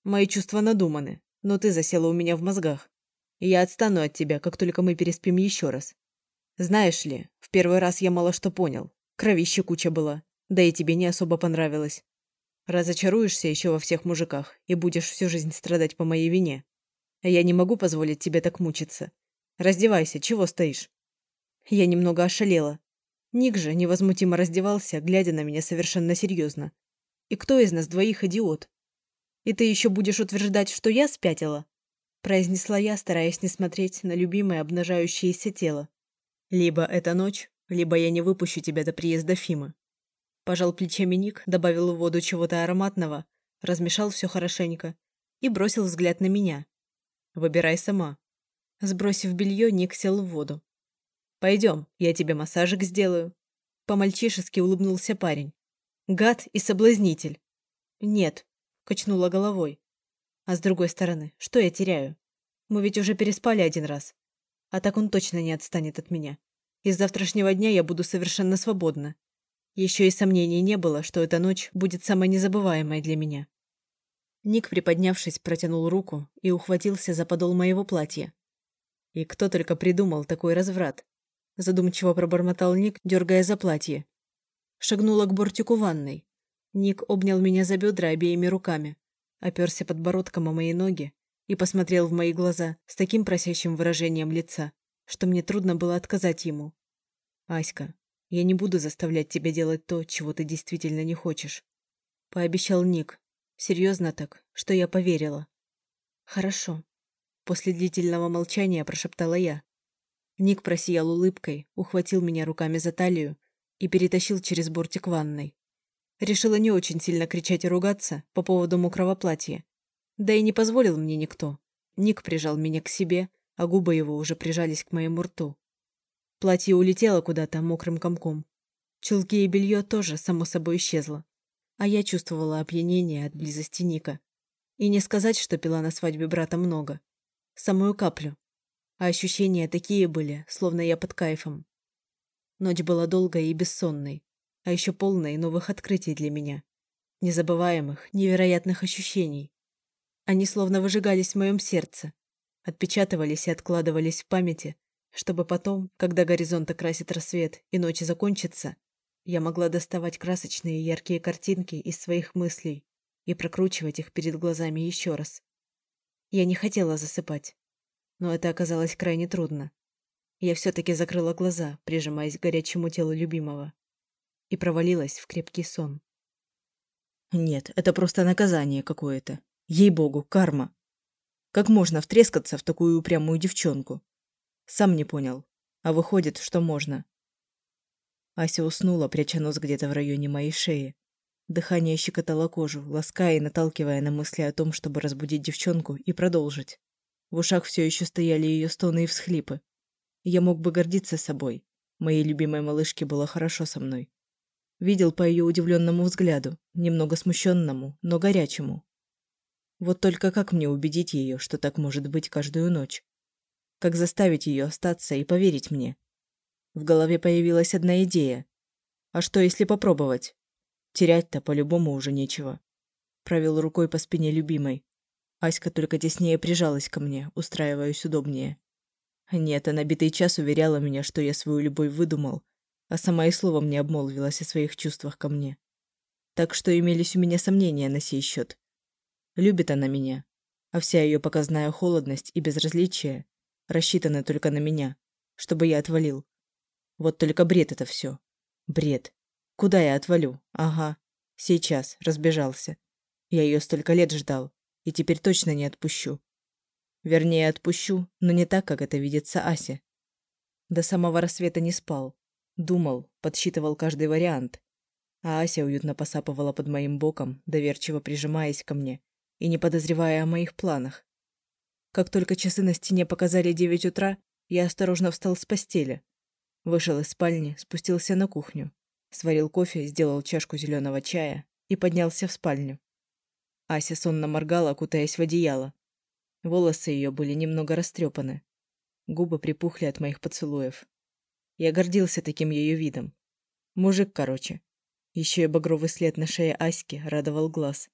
Speaker 1: Мои чувства надуманы, но ты засела у меня в мозгах. Я отстану от тебя, как только мы переспим еще раз. Знаешь ли, в первый раз я мало что понял. Кровище куча была, да и тебе не особо понравилось. Разочаруешься еще во всех мужиках и будешь всю жизнь страдать по моей вине. Я не могу позволить тебе так мучиться. Раздевайся, чего стоишь?» Я немного ошалела. Ник же невозмутимо раздевался, глядя на меня совершенно серьезно. «И кто из нас двоих идиот? И ты еще будешь утверждать, что я спятила?» произнесла я, стараясь не смотреть на любимое обнажающееся тело. «Либо эта ночь, либо я не выпущу тебя до приезда Фимы». Пожал плечами Ник, добавил в воду чего-то ароматного, размешал все хорошенько и бросил взгляд на меня. Выбирай сама. Сбросив белье, Ник сел в воду. Пойдем, я тебе массажик сделаю. По-мальчишески улыбнулся парень. Гад и соблазнитель. Нет, качнула головой. А с другой стороны, что я теряю? Мы ведь уже переспали один раз. А так он точно не отстанет от меня. И с завтрашнего дня я буду совершенно свободна. Еще и сомнений не было, что эта ночь будет самой незабываемой для меня. Ник, приподнявшись, протянул руку и ухватился за подол моего платья. И кто только придумал такой разврат. Задумчиво пробормотал Ник, дергая за платье. Шагнула к бортику ванной. Ник обнял меня за бедра обеими руками, оперся подбородком о мои ноги и посмотрел в мои глаза с таким просящим выражением лица, что мне трудно было отказать ему. «Аська, я не буду заставлять тебя делать то, чего ты действительно не хочешь», — пообещал Ник, Серьезно так, что я поверила. Хорошо. После длительного молчания прошептала я. Ник просиял улыбкой, ухватил меня руками за талию и перетащил через бортик ванной. Решила не очень сильно кричать и ругаться по поводу мокрого платья. Да и не позволил мне никто. Ник прижал меня к себе, а губы его уже прижались к моему рту. Платье улетело куда-то мокрым комком. Чулки и белье тоже, само собой, исчезло. А я чувствовала опьянение от близости Ника. И не сказать, что пила на свадьбе брата много. Самую каплю. А ощущения такие были, словно я под кайфом. Ночь была долгой и бессонной, а еще полной новых открытий для меня. Незабываемых, невероятных ощущений. Они словно выжигались в моем сердце, отпечатывались и откладывались в памяти, чтобы потом, когда горизонт окрасит рассвет и ночь закончится, я могла доставать красочные яркие картинки из своих мыслей и прокручивать их перед глазами еще раз. Я не хотела засыпать. Но это оказалось крайне трудно. Я все-таки закрыла глаза, прижимаясь к горячему телу любимого, и провалилась в крепкий сон.
Speaker 2: Нет, это просто наказание какое-то. Ей-богу, карма. Как можно втрескаться в такую упрямую девчонку? Сам не понял. А выходит, что можно. Ася уснула, пряча нос где-то в районе моей шеи. Дыхание щекотало кожу, лаская и наталкивая на мысли о том, чтобы разбудить девчонку и продолжить. В ушах все еще стояли ее стоны и всхлипы. Я мог бы гордиться собой. Моей любимой малышке было хорошо со мной. Видел по ее удивленному взгляду, немного смущенному, но горячему. Вот только как мне убедить ее, что так может быть каждую ночь? Как заставить ее остаться и поверить мне? В голове появилась одна идея. А что, если попробовать? Терять-то по-любому уже нечего. Провел рукой по спине любимой. Аська только теснее прижалась ко мне, устраиваясь удобнее. Нет, она битый час уверяла меня, что я свою любовь выдумал, а сама и словом не обмолвилась о своих чувствах ко мне. Так что имелись у меня сомнения на сей счет. Любит она меня, а вся ее показная холодность и безразличие рассчитаны только на меня, чтобы я отвалил. Вот только бред это все. Бред. Куда я отвалю? Ага. Сейчас. Разбежался. Я ее столько лет ждал, и теперь точно не отпущу. Вернее, отпущу, но не так, как это видится Асе. До самого рассвета не спал. Думал, подсчитывал каждый вариант. А Ася уютно посапывала под моим боком, доверчиво прижимаясь ко мне и не подозревая о моих планах. Как только часы на стене показали девять утра, я осторожно встал с постели. Вышел из спальни, спустился на кухню. Сварил кофе, сделал чашку зеленого чая и поднялся в спальню. Ася сонно моргала, кутаясь в одеяло. Волосы ее были немного растрепаны. Губы припухли от моих поцелуев. Я гордился таким ее видом. Мужик, короче. Еще и багровый след на шее Аськи радовал глаз.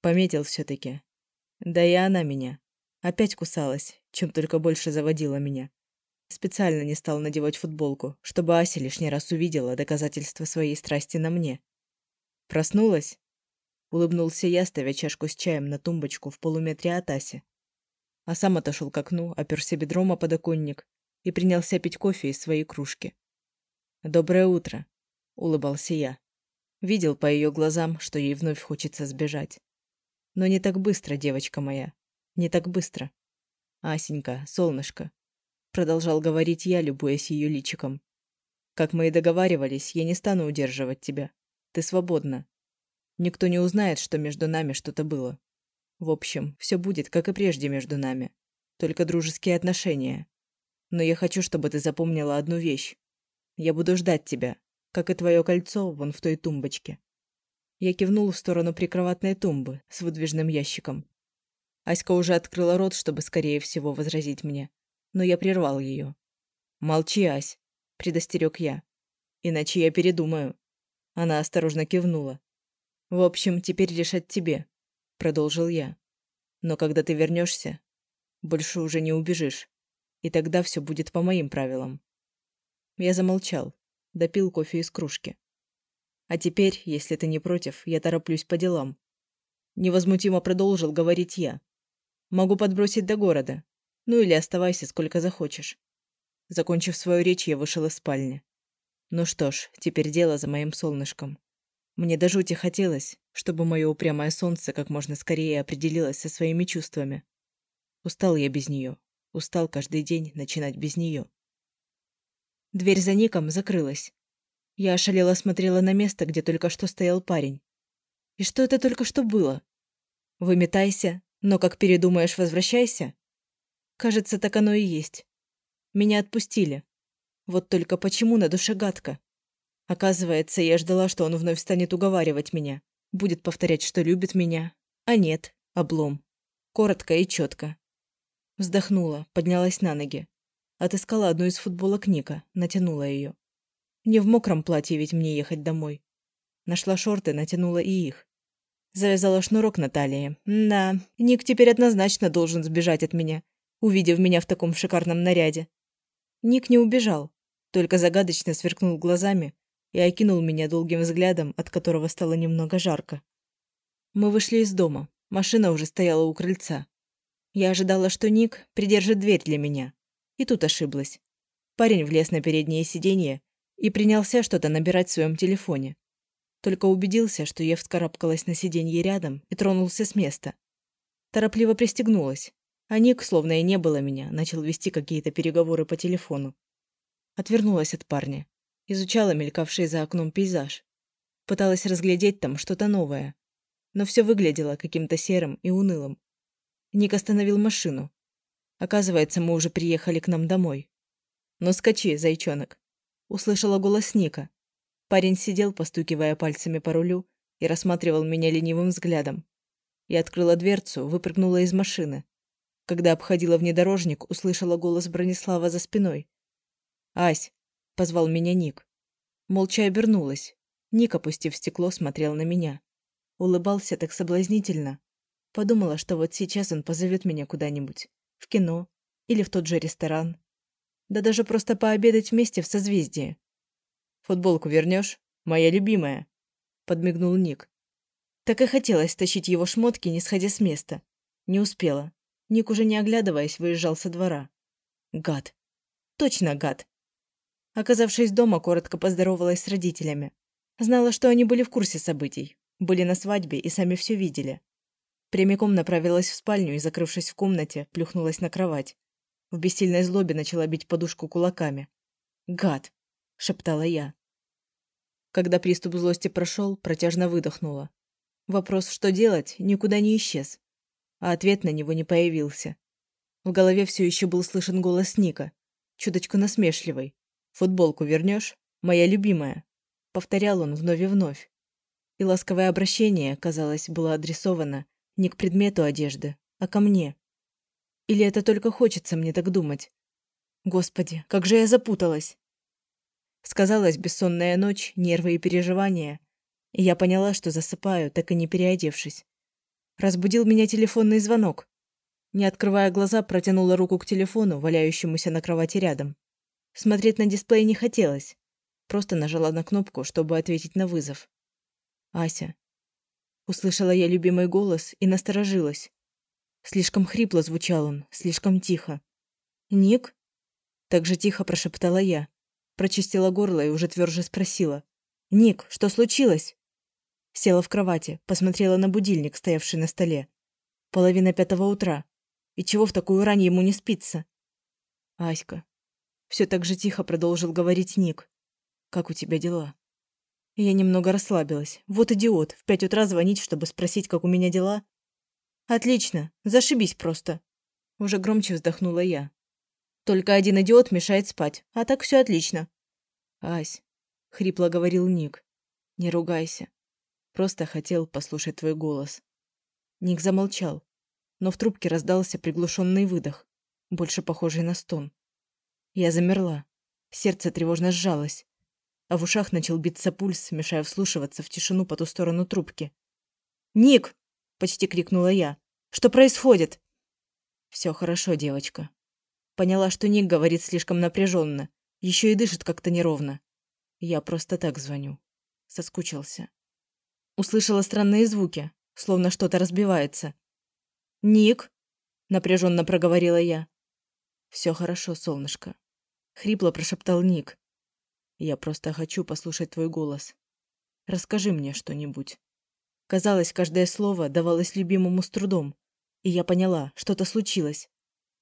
Speaker 2: Пометил все-таки. Да и она меня. Опять кусалась, чем только больше заводила меня. Специально не стал надевать футболку, чтобы Ася лишний раз увидела доказательства своей страсти на мне. Проснулась? Улыбнулся я, ставя чашку с чаем на тумбочку в полуметре от Аси. А сам отошел к окну, оперся бедром о подоконник и принялся пить кофе из своей кружки. «Доброе утро», — улыбался я. Видел по ее глазам, что ей вновь хочется сбежать. Но не так быстро, девочка моя, не так быстро. Асенька, солнышко, продолжал говорить я, любуясь ее личиком. Как мы и договаривались, я не стану удерживать тебя. Ты свободна. Никто не узнает, что между нами что-то было. В общем, все будет, как и прежде между нами. Только дружеские отношения. Но я хочу, чтобы ты запомнила одну вещь. Я буду ждать тебя, как и твое кольцо вон в той тумбочке. Я кивнул в сторону прикроватной тумбы с выдвижным ящиком. Аська уже открыла рот, чтобы скорее всего возразить мне, но я прервал ее. «Молчи, Ась», — предостерег я. «Иначе я передумаю». Она осторожно кивнула. «В общем, теперь решать тебе», — продолжил я. «Но когда ты вернешься, больше уже не убежишь и тогда все будет по моим правилам. Я замолчал, допил кофе из кружки. А теперь, если ты не против, я тороплюсь по делам. Невозмутимо продолжил говорить я. Могу подбросить до города. Ну или оставайся сколько захочешь. Закончив свою речь, я вышел из спальни. Ну что ж, теперь дело за моим солнышком. Мне до жути хотелось, чтобы мое упрямое солнце как можно скорее определилось со своими чувствами. Устал я без нее. Устал каждый день начинать без нее. Дверь за Ником закрылась. Я ошалела смотрела на место, где только что стоял парень. И что это только что было? Выметайся, но как передумаешь, возвращайся? Кажется, так оно и есть. Меня отпустили. Вот только почему на душе гадко? Оказывается, я ждала, что он вновь станет уговаривать меня, будет повторять, что любит меня. А нет, облом. Коротко и четко. Вздохнула, поднялась на ноги. Отыскала одну из футболок Ника, натянула ее. Не в мокром платье ведь мне ехать домой. Нашла шорты, натянула и их. Завязала шнурок на талии. Да, Ник теперь однозначно должен сбежать от меня, увидев меня в таком шикарном наряде. Ник не убежал, только загадочно сверкнул глазами и окинул меня долгим взглядом, от которого стало немного жарко. Мы вышли из дома. Машина уже стояла у крыльца.
Speaker 1: Я ожидала, что Ник придержит дверь для меня. И тут ошиблась. Парень влез на переднее сиденье и принялся что-то набирать в своем телефоне. Только убедился, что я вскарабкалась на сиденье рядом и тронулся с места. Торопливо пристегнулась, а Ник, словно и не было меня, начал вести какие-то переговоры по телефону. Отвернулась от парня, изучала мелькавший за окном пейзаж. Пыталась разглядеть там что-то новое, но все выглядело каким-то серым и унылым. Ник остановил машину. Оказывается, мы уже приехали к нам домой. «Ну скачи, зайчонок!» Услышала голос Ника. Парень сидел, постукивая пальцами по рулю, и рассматривал меня ленивым взглядом. Я открыла дверцу, выпрыгнула из машины. Когда обходила внедорожник, услышала голос Бронислава за спиной. «Ась!» — позвал меня Ник. Молча обернулась. Ник, опустив стекло, смотрел на меня. Улыбался так соблазнительно. Подумала, что вот сейчас он позовет меня куда-нибудь. В кино. Или в тот же ресторан. Да даже просто пообедать вместе в созвездии. «Футболку вернешь? Моя любимая!» Подмигнул Ник. Так и хотелось тащить его шмотки, не сходя с места. Не успела. Ник, уже не оглядываясь, выезжал со двора. Гад. Точно гад. Оказавшись дома, коротко поздоровалась с родителями. Знала, что они были в курсе событий. Были на свадьбе и сами все видели. Прямиком направилась в спальню и, закрывшись в комнате, плюхнулась на кровать. В бессильной злобе начала бить подушку кулаками. «Гад!» – шептала я. Когда приступ злости прошел, протяжно выдохнула. Вопрос, что делать, никуда не исчез. А ответ на него не появился. В голове все еще был слышен голос Ника, чуточку насмешливый. «Футболку вернешь? Моя любимая!» Повторял он вновь и вновь и ласковое обращение, казалось, было адресовано не к предмету одежды, а ко мне. Или это только хочется мне так думать? Господи, как же я запуталась! Сказалась бессонная ночь, нервы и переживания, и я поняла, что засыпаю, так и не переодевшись. Разбудил меня телефонный звонок. Не открывая глаза, протянула руку к телефону, валяющемуся на кровати рядом. Смотреть на дисплей не хотелось. Просто нажала на кнопку, чтобы ответить на вызов. Ася. Услышала я любимый голос и насторожилась. Слишком хрипло звучал он, слишком тихо. «Ник?» Так же тихо прошептала я. Прочистила горло и уже тверже спросила. «Ник, что случилось?» Села в кровати, посмотрела на будильник, стоявший на столе. Половина пятого утра. И чего в такую рань ему не спится? Аська. Все так же тихо продолжил говорить Ник. «Как у тебя дела?» Я немного расслабилась. Вот идиот, в пять утра звонить, чтобы спросить, как у меня дела. Отлично, зашибись просто. Уже громче вздохнула я. Только один идиот мешает спать, а так все отлично. Ась, хрипло говорил Ник, не ругайся. Просто хотел послушать твой голос. Ник замолчал, но в трубке раздался приглушенный выдох, больше похожий на стон. Я замерла. Сердце тревожно сжалось а в ушах начал биться пульс, мешая вслушиваться в тишину по ту сторону трубки. «Ник!» – почти крикнула я. «Что происходит?» «Все хорошо, девочка». Поняла, что Ник говорит слишком напряженно, еще и дышит как-то неровно. Я просто так звоню. Соскучился. Услышала странные звуки, словно что-то разбивается. «Ник!» – напряженно проговорила я. «Все хорошо, солнышко», – хрипло прошептал Ник. Я просто хочу послушать твой голос. Расскажи мне что-нибудь. Казалось, каждое слово давалось любимому с трудом. И я поняла, что-то случилось.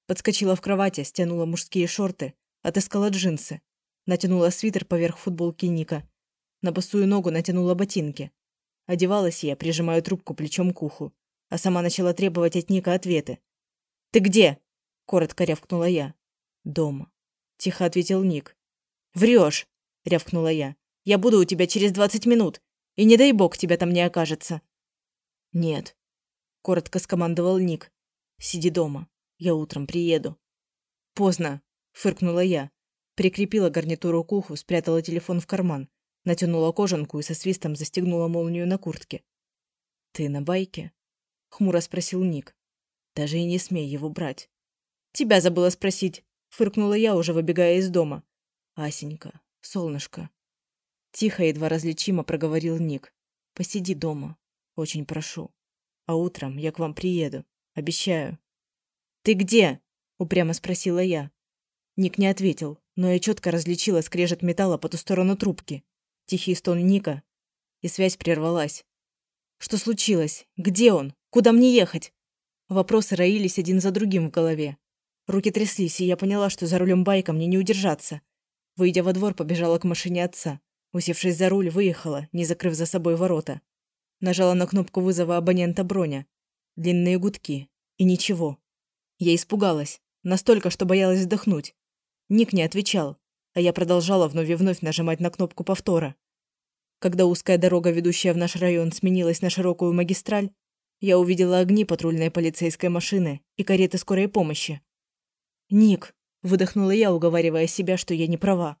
Speaker 1: Подскочила в кровати, стянула мужские шорты, отыскала джинсы, натянула свитер поверх футболки Ника. На босую ногу натянула ботинки. Одевалась я, прижимая трубку плечом к уху, а сама начала требовать от Ника ответы. «Ты где?» – коротко рявкнула я. «Дома», – тихо ответил Ник. «Врешь!» — рявкнула я. «Я буду у тебя через двадцать минут, и не дай бог тебя там не окажется». «Нет», — коротко скомандовал Ник. «Сиди дома, я утром приеду». «Поздно», — фыркнула я. Прикрепила гарнитуру к уху, спрятала телефон в карман, натянула кожанку и со свистом застегнула молнию на куртке. «Ты на байке?» — хмуро спросил Ник. «Даже и не смей его брать». «Тебя забыла спросить», — фыркнула я, уже выбегая из дома. «Асенька, солнышко». Тихо, едва различимо проговорил Ник. «Посиди дома. Очень прошу. А утром я к вам приеду. Обещаю». «Ты где?» – упрямо спросила я. Ник не ответил, но я четко различила скрежет металла по ту сторону трубки, тихий стон Ника, и связь прервалась. Что случилось? Где он? Куда мне ехать? Вопросы роились один за другим в голове. Руки тряслись, и я поняла, что за рулем байка мне не удержаться. Выйдя во двор, побежала к машине отца. Усевшись за руль, выехала, не закрыв за собой ворота. Нажала на кнопку вызова абонента Броня. Длинные гудки. И ничего. Я испугалась. Настолько, что боялась вдохнуть. Ник не отвечал, а я продолжала вновь и вновь нажимать на кнопку повтора. Когда узкая дорога, ведущая в наш район, сменилась на широкую магистраль, я увидела огни патрульной полицейской машины и кареты скорой помощи. «Ник!» – выдохнула я, уговаривая себя, что я не права.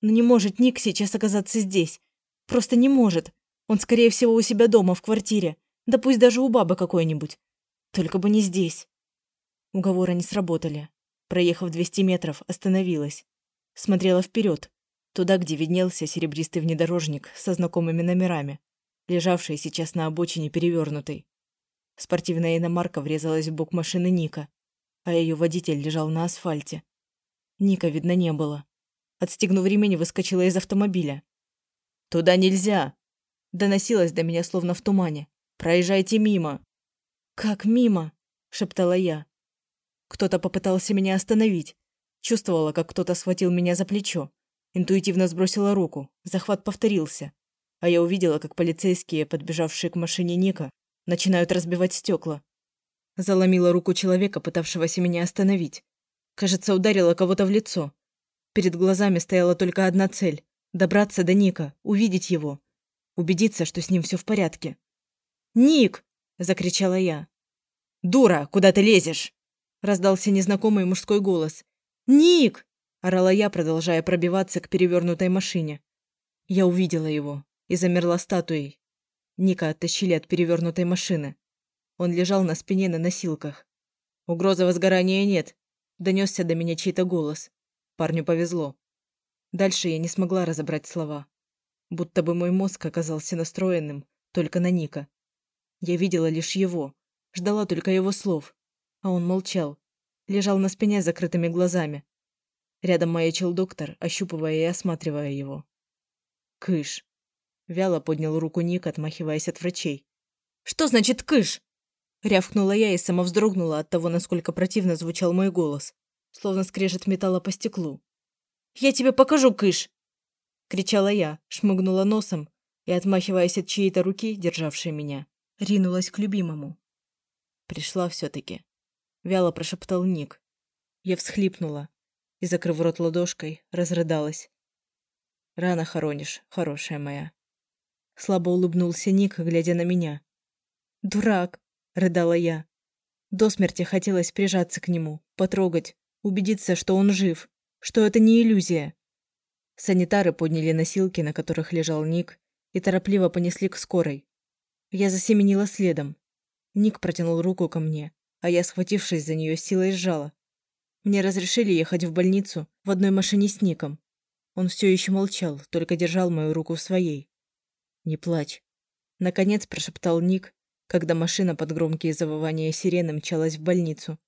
Speaker 1: «Но не может Ник сейчас оказаться здесь. Просто не может. Он, скорее всего, у себя дома, в квартире. Да пусть даже у бабы какой-нибудь. Только бы не здесь». Уговоры не сработали. Проехав 200 метров, остановилась. Смотрела вперед, туда, где виднелся серебристый внедорожник со знакомыми номерами, лежавший сейчас на обочине перевернутый. Спортивная иномарка врезалась в бок машины Ника, а ее водитель лежал на асфальте. Ника видно не было. Отстегнув ремень, выскочила из автомобиля. «Туда нельзя!» Доносилось до меня словно в тумане. «Проезжайте мимо!» «Как мимо?» – шептала я. Кто-то попытался меня остановить. Чувствовала, как кто-то схватил меня за плечо. Интуитивно сбросила руку. Захват повторился. А я увидела, как полицейские, подбежавшие к машине Ника, начинают разбивать стекла. Заломила руку человека, пытавшегося меня остановить. Кажется, ударила кого-то в лицо. Перед глазами стояла только одна цель – добраться до Ника, увидеть его. Убедиться, что с ним все в порядке. «Ник!» – закричала я. «Дура, куда ты лезешь?» Раздался незнакомый мужской голос. «Ник!» – орала я, продолжая пробиваться к перевернутой машине. Я увидела его и замерла статуей. Ника оттащили от перевернутой машины. Он лежал на спине на носилках. «Угрозы возгорания нет», – донесся до меня чей-то голос. Парню повезло. Дальше я не смогла разобрать слова. Будто бы мой мозг оказался настроенным только на Ника. Я видела лишь его, ждала только его слов. А он молчал. Лежал на спине с закрытыми глазами. Рядом маячил доктор, ощупывая и осматривая его. «Кыш!» Вяло поднял руку Ник, отмахиваясь от врачей. «Что значит «кыш»?» Рявкнула я и сама вздрогнула от того, насколько противно звучал мой голос, словно скрежет металла по стеклу. «Я тебе покажу, кыш!» Кричала я, шмыгнула носом и, отмахиваясь от чьей-то руки, державшей меня, ринулась к любимому. Пришла все-таки. Вяло прошептал Ник. Я всхлипнула и, закрыв рот ладошкой, разрыдалась. Рано хоронишь, хорошая моя. Слабо улыбнулся Ник, глядя на меня. «Дурак!» — рыдала я. До смерти хотелось прижаться к нему, потрогать, убедиться, что он жив, что это не иллюзия. Санитары подняли носилки, на которых лежал Ник, и торопливо понесли к скорой. Я засеменила следом. Ник протянул руку ко мне, а я, схватившись за нее, силой сжала. Мне разрешили ехать в больницу в одной машине с Ником. Он все еще молчал, только держал мою руку в своей. «Не плачь», — наконец прошептал Ник, когда машина под громкие завывания сирены мчалась в больницу.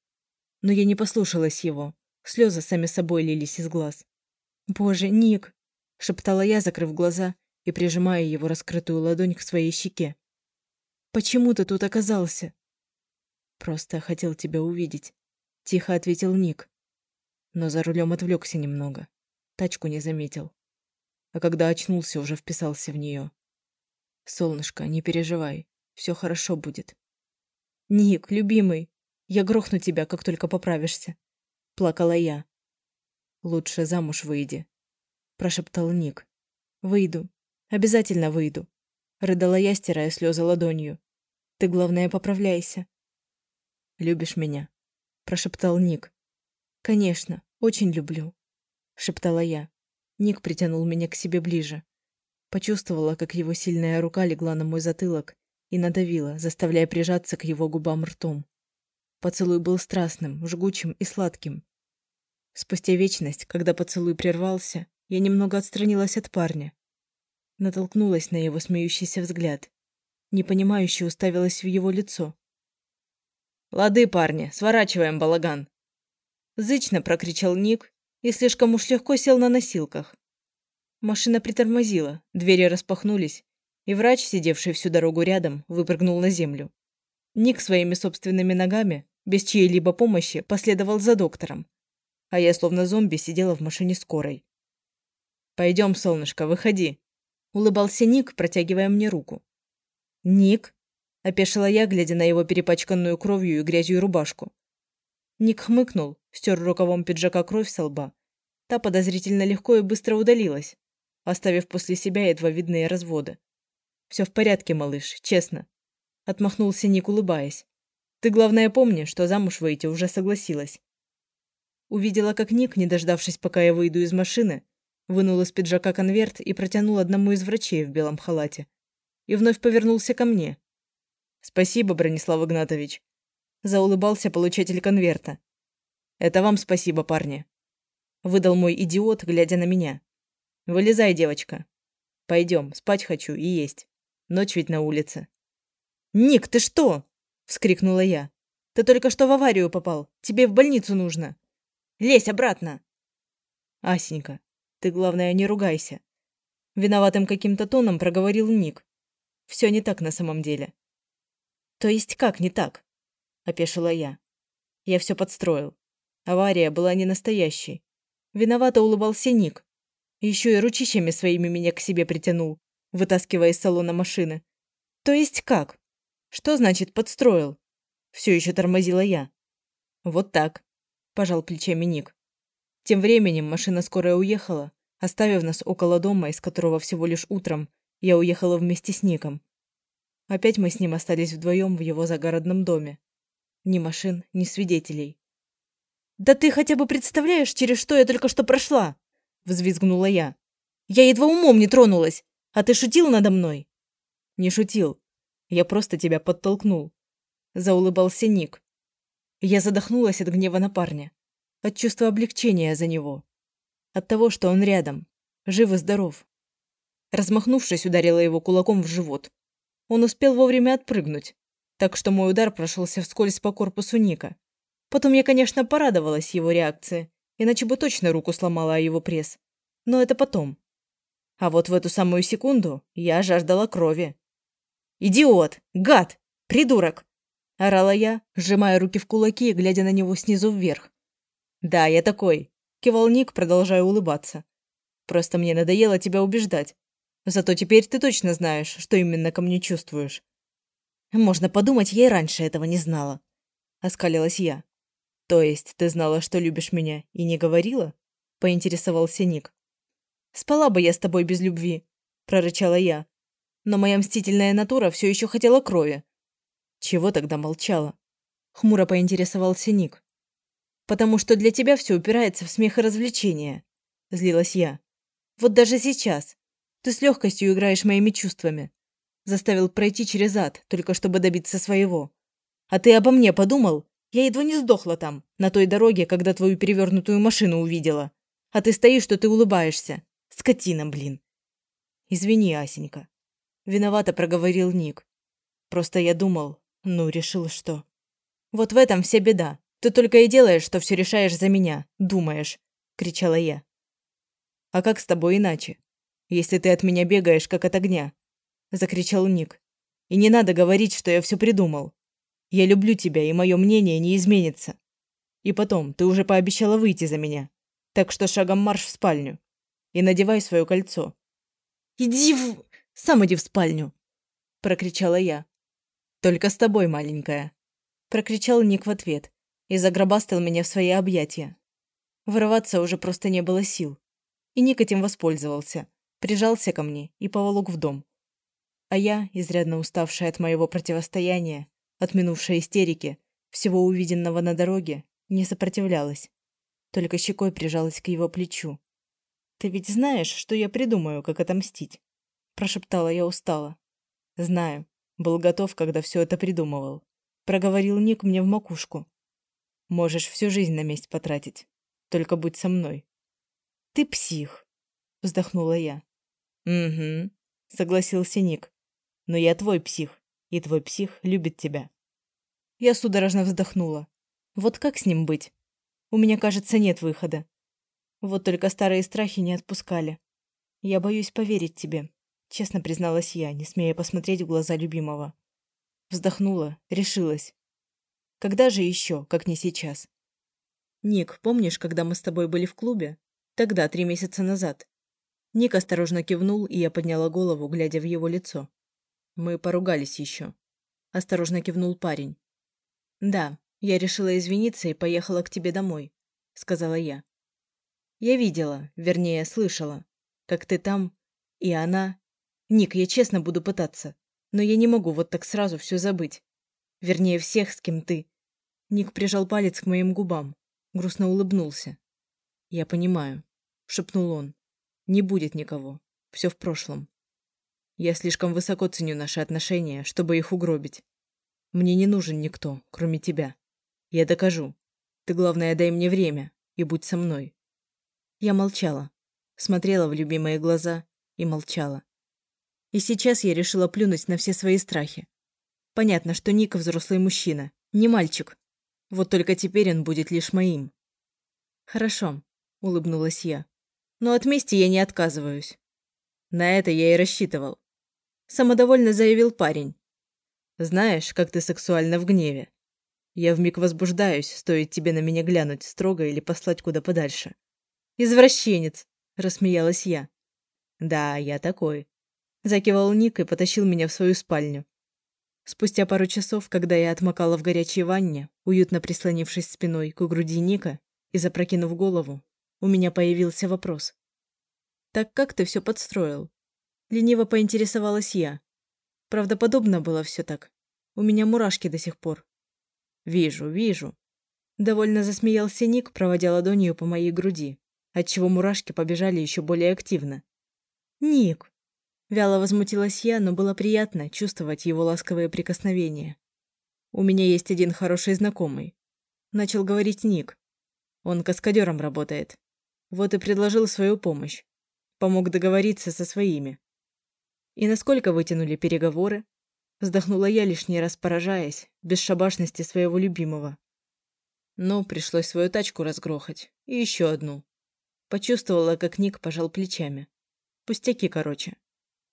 Speaker 1: Но я не послушалась его. Слезы сами собой лились из глаз. «Боже, Ник!» — шептала я, закрыв глаза и прижимая его раскрытую ладонь к своей щеке. «Почему ты тут оказался?» «Просто хотел тебя увидеть», — тихо ответил Ник. Но за рулем отвлекся немного. Тачку не заметил. А когда очнулся, уже вписался в нее. «Солнышко, не переживай, все хорошо будет». «Ник, любимый, я грохну тебя, как только поправишься», — плакала я. «Лучше замуж выйди», — прошептал Ник. «Выйду. Обязательно выйду», — рыдала я, стирая слезы ладонью. «Ты, главное, поправляйся. Любишь меня?» – прошептал Ник. «Конечно, очень люблю», – шептала я. Ник притянул меня к себе ближе. Почувствовала, как его сильная рука легла на мой затылок и надавила, заставляя прижаться к его губам ртом. Поцелуй был страстным, жгучим и сладким. Спустя вечность, когда поцелуй прервался, я немного отстранилась от парня. Натолкнулась на его смеющийся взгляд. Непонимающе уставилась в его лицо. «Лады, парни, сворачиваем балаган!» Зычно прокричал Ник и слишком уж легко сел на носилках. Машина притормозила, двери распахнулись, и врач, сидевший всю дорогу рядом, выпрыгнул на землю. Ник своими собственными ногами, без чьей-либо помощи, последовал за доктором, а я словно зомби сидела в машине скорой. «Пойдем, солнышко, выходи», — улыбался Ник, протягивая мне руку. «Ник?» — опешила я, глядя на его перепачканную кровью и грязью рубашку. Ник хмыкнул, стер рукавом пиджака кровь со лба. Та подозрительно легко и быстро удалилась, оставив после себя едва видные разводы. «Все в порядке, малыш, честно», — отмахнулся Ник, улыбаясь. «Ты, главное, помни, что замуж выйти уже согласилась». Увидела, как Ник, не дождавшись, пока я выйду из машины, вынул из пиджака конверт и протянул одному из врачей в белом халате. И вновь повернулся ко мне. «Спасибо, Бронислав Игнатович», — заулыбался получатель конверта. «Это вам спасибо, парни», — выдал мой идиот, глядя на меня. «Вылезай, девочка. Пойдем, спать хочу и есть». Ночь ведь на улице. «Ник, ты что?» – вскрикнула я. «Ты только что в аварию попал. Тебе в больницу нужно. Лезь обратно!» «Асенька, ты, главное, не ругайся». Виноватым каким-то тоном проговорил Ник. «Все не так на самом деле». «То есть как не так?» – опешила я. Я все подстроил. Авария была не настоящей. Виновато улыбался Ник. Еще и ручищами своими меня к себе притянул вытаскивая из салона машины. «То есть как? Что значит подстроил?» Все еще тормозила я. «Вот так», – пожал плечами Ник. Тем временем машина скорая уехала, оставив нас около дома, из которого всего лишь утром я уехала вместе с Ником. Опять мы с ним остались вдвоем в его загородном доме. Ни машин, ни свидетелей. «Да ты хотя бы представляешь, через что я только что прошла?» – взвизгнула я. «Я едва умом не тронулась. А ты шутил надо мной?» «Не шутил. Я просто тебя подтолкнул», – заулыбался Ник. Я задохнулась от гнева на парня, от чувства облегчения за него, от того, что он рядом, жив и здоров. Размахнувшись, ударила его кулаком в живот. Он успел вовремя отпрыгнуть, так что мой удар прошелся вскользь по корпусу Ника. Потом я, конечно, порадовалась его реакции, иначе бы точно руку сломала о его пресс. Но это потом. А вот в эту самую секунду я жаждала крови. «Идиот! Гад! Придурок!» – орала я, сжимая руки в кулаки и глядя на него снизу вверх. «Да, я такой», – кивал Ник, продолжая улыбаться. «Просто мне надоело тебя убеждать. Зато теперь ты точно знаешь, что именно ко мне чувствуешь». «Можно подумать, я и раньше этого не знала», – оскалилась я. «То есть ты знала, что любишь меня, и не говорила?» – поинтересовался Ник. Спала бы я с тобой без любви, прорычала я. Но моя мстительная натура все еще хотела крови. Чего тогда молчала? Хмуро поинтересовался Ник. Потому что для тебя все упирается в смех и развлечения, злилась я. Вот даже сейчас ты с легкостью играешь моими чувствами. Заставил пройти через ад, только чтобы добиться своего. А ты обо мне подумал? Я едва не сдохла там, на той дороге, когда твою перевернутую машину увидела. А ты стоишь, что ты улыбаешься. Скотина, блин. Извини, Асенька. Виновато проговорил Ник. Просто я думал, ну, решил, что... Вот в этом вся беда. Ты только и делаешь, что все решаешь за меня, думаешь, кричала я. А как с тобой иначе? Если ты от меня бегаешь, как от огня, закричал Ник. И не надо говорить, что я все придумал. Я люблю тебя, и мое мнение не изменится. И потом, ты уже пообещала выйти за меня. Так что шагом марш в спальню и надевай свое кольцо. «Иди в... сам иди в спальню!» – прокричала я. «Только с тобой, маленькая!» – прокричал Ник в ответ и загробастал меня в свои объятия. Вырываться уже просто не было сил. И Ник этим воспользовался, прижался ко мне и поволок в дом. А я, изрядно уставшая от моего противостояния, от минувшей истерики, всего увиденного на дороге, не сопротивлялась. Только щекой прижалась к его плечу, «Ты ведь знаешь, что я придумаю, как отомстить?» Прошептала я устало. «Знаю. Был готов, когда все это придумывал». Проговорил Ник мне в макушку. «Можешь всю жизнь на месть потратить. Только будь со мной». «Ты псих», — вздохнула я. «Угу», — согласился Ник. «Но я твой псих, и твой псих любит тебя». Я судорожно вздохнула. Вот как с ним быть? У меня, кажется, нет выхода. Вот только старые страхи не отпускали. Я боюсь поверить тебе, честно призналась я, не смея посмотреть в глаза любимого. Вздохнула, решилась. Когда же еще, как не сейчас? Ник, помнишь, когда мы с тобой были в клубе? Тогда, три месяца назад. Ник осторожно кивнул, и я подняла голову, глядя в его лицо. Мы поругались еще. Осторожно кивнул парень. Да, я решила извиниться и поехала к тебе домой, сказала я. Я видела, вернее, слышала, как ты там, и она... Ник, я честно буду пытаться, но я не могу вот так сразу все забыть. Вернее, всех, с кем ты. Ник прижал палец к моим губам, грустно улыбнулся. «Я понимаю», — шепнул он. «Не будет никого. Все в прошлом. Я слишком высоко ценю наши отношения, чтобы их угробить. Мне не нужен никто, кроме тебя. Я докажу. Ты, главное, дай мне время и будь со мной». Я молчала, смотрела в любимые глаза и молчала. И сейчас я решила плюнуть на все свои страхи. Понятно, что Ника взрослый мужчина, не мальчик. Вот только теперь он будет лишь моим. Хорошо, улыбнулась я. Но от мести я не отказываюсь. На это я и рассчитывал. Самодовольно заявил парень. Знаешь, как ты сексуально в гневе. Я вмиг возбуждаюсь, стоит тебе на меня глянуть строго или послать куда подальше. Извращенец, рассмеялась я. Да, я такой. Закивал Ник и потащил меня в свою спальню. Спустя пару часов, когда я отмокала в горячей ванне, уютно прислонившись спиной к груди Ника и запрокинув голову, у меня появился вопрос. «Так как ты все подстроил?» Лениво поинтересовалась я. Правдоподобно было все так. У меня мурашки до сих пор. «Вижу, вижу». Довольно засмеялся Ник, проводя ладонью по моей груди, отчего мурашки побежали еще более активно. «Ник!» Вяло возмутилась я, но было приятно чувствовать его ласковые прикосновения. «У меня есть один хороший знакомый», — начал говорить Ник. «Он каскадером работает. Вот и предложил свою помощь. Помог договориться со своими». «И насколько вытянули переговоры?» Вздохнула я лишний раз поражаясь бесшабашности своего любимого. Но пришлось свою тачку разгрохать. И еще одну. Почувствовала, как Ник пожал плечами. Пустяки, короче.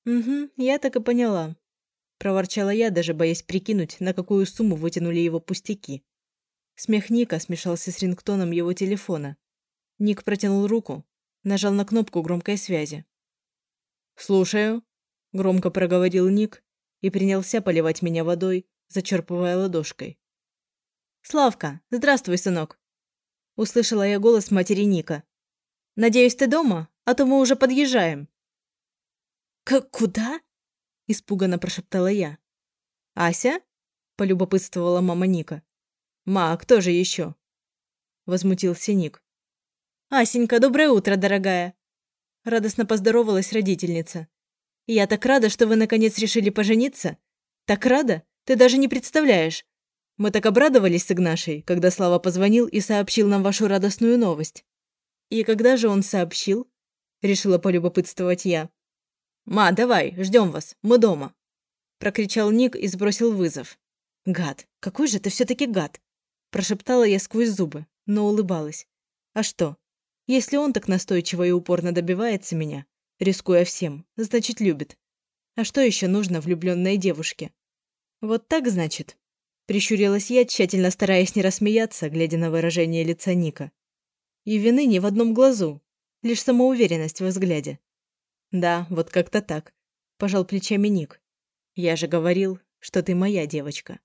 Speaker 1: «Угу, я так и поняла», – проворчала я, даже боясь прикинуть, на какую сумму вытянули его пустяки. Смех Ника смешался с рингтоном его телефона. Ник протянул руку, нажал на кнопку громкой связи. «Слушаю», – громко проговорил Ник и принялся поливать меня водой, зачерпывая ладошкой. «Славка, здравствуй, сынок!» Услышала я голос матери Ника. «Надеюсь, ты дома, а то мы уже подъезжаем». «Как куда?» – испуганно прошептала я. «Ася?» – полюбопытствовала мама Ника. «Ма, а кто же еще?» – возмутился Ник. «Асенька, доброе утро, дорогая!» Радостно поздоровалась родительница. «Я так рада, что вы наконец решили пожениться. Так рада, ты даже не представляешь. Мы так обрадовались с Игнашей, когда Слава позвонил и сообщил нам вашу радостную новость». «И когда же он сообщил?» – решила полюбопытствовать я. «Ма, давай, ждем вас, мы дома!» Прокричал Ник и сбросил вызов. «Гад, какой же ты все-таки гад!» Прошептала я сквозь зубы, но улыбалась. «А что? Если он так настойчиво и упорно добивается меня, рискуя всем, значит, любит. А что еще нужно влюбленной девушке?» «Вот так, значит?» Прищурилась я, тщательно стараясь не рассмеяться, глядя на выражение лица Ника. И вины не в одном глазу, лишь самоуверенность в взгляде. Да, вот как-то так. Пожал плечами Ник. Я же говорил, что ты моя девочка.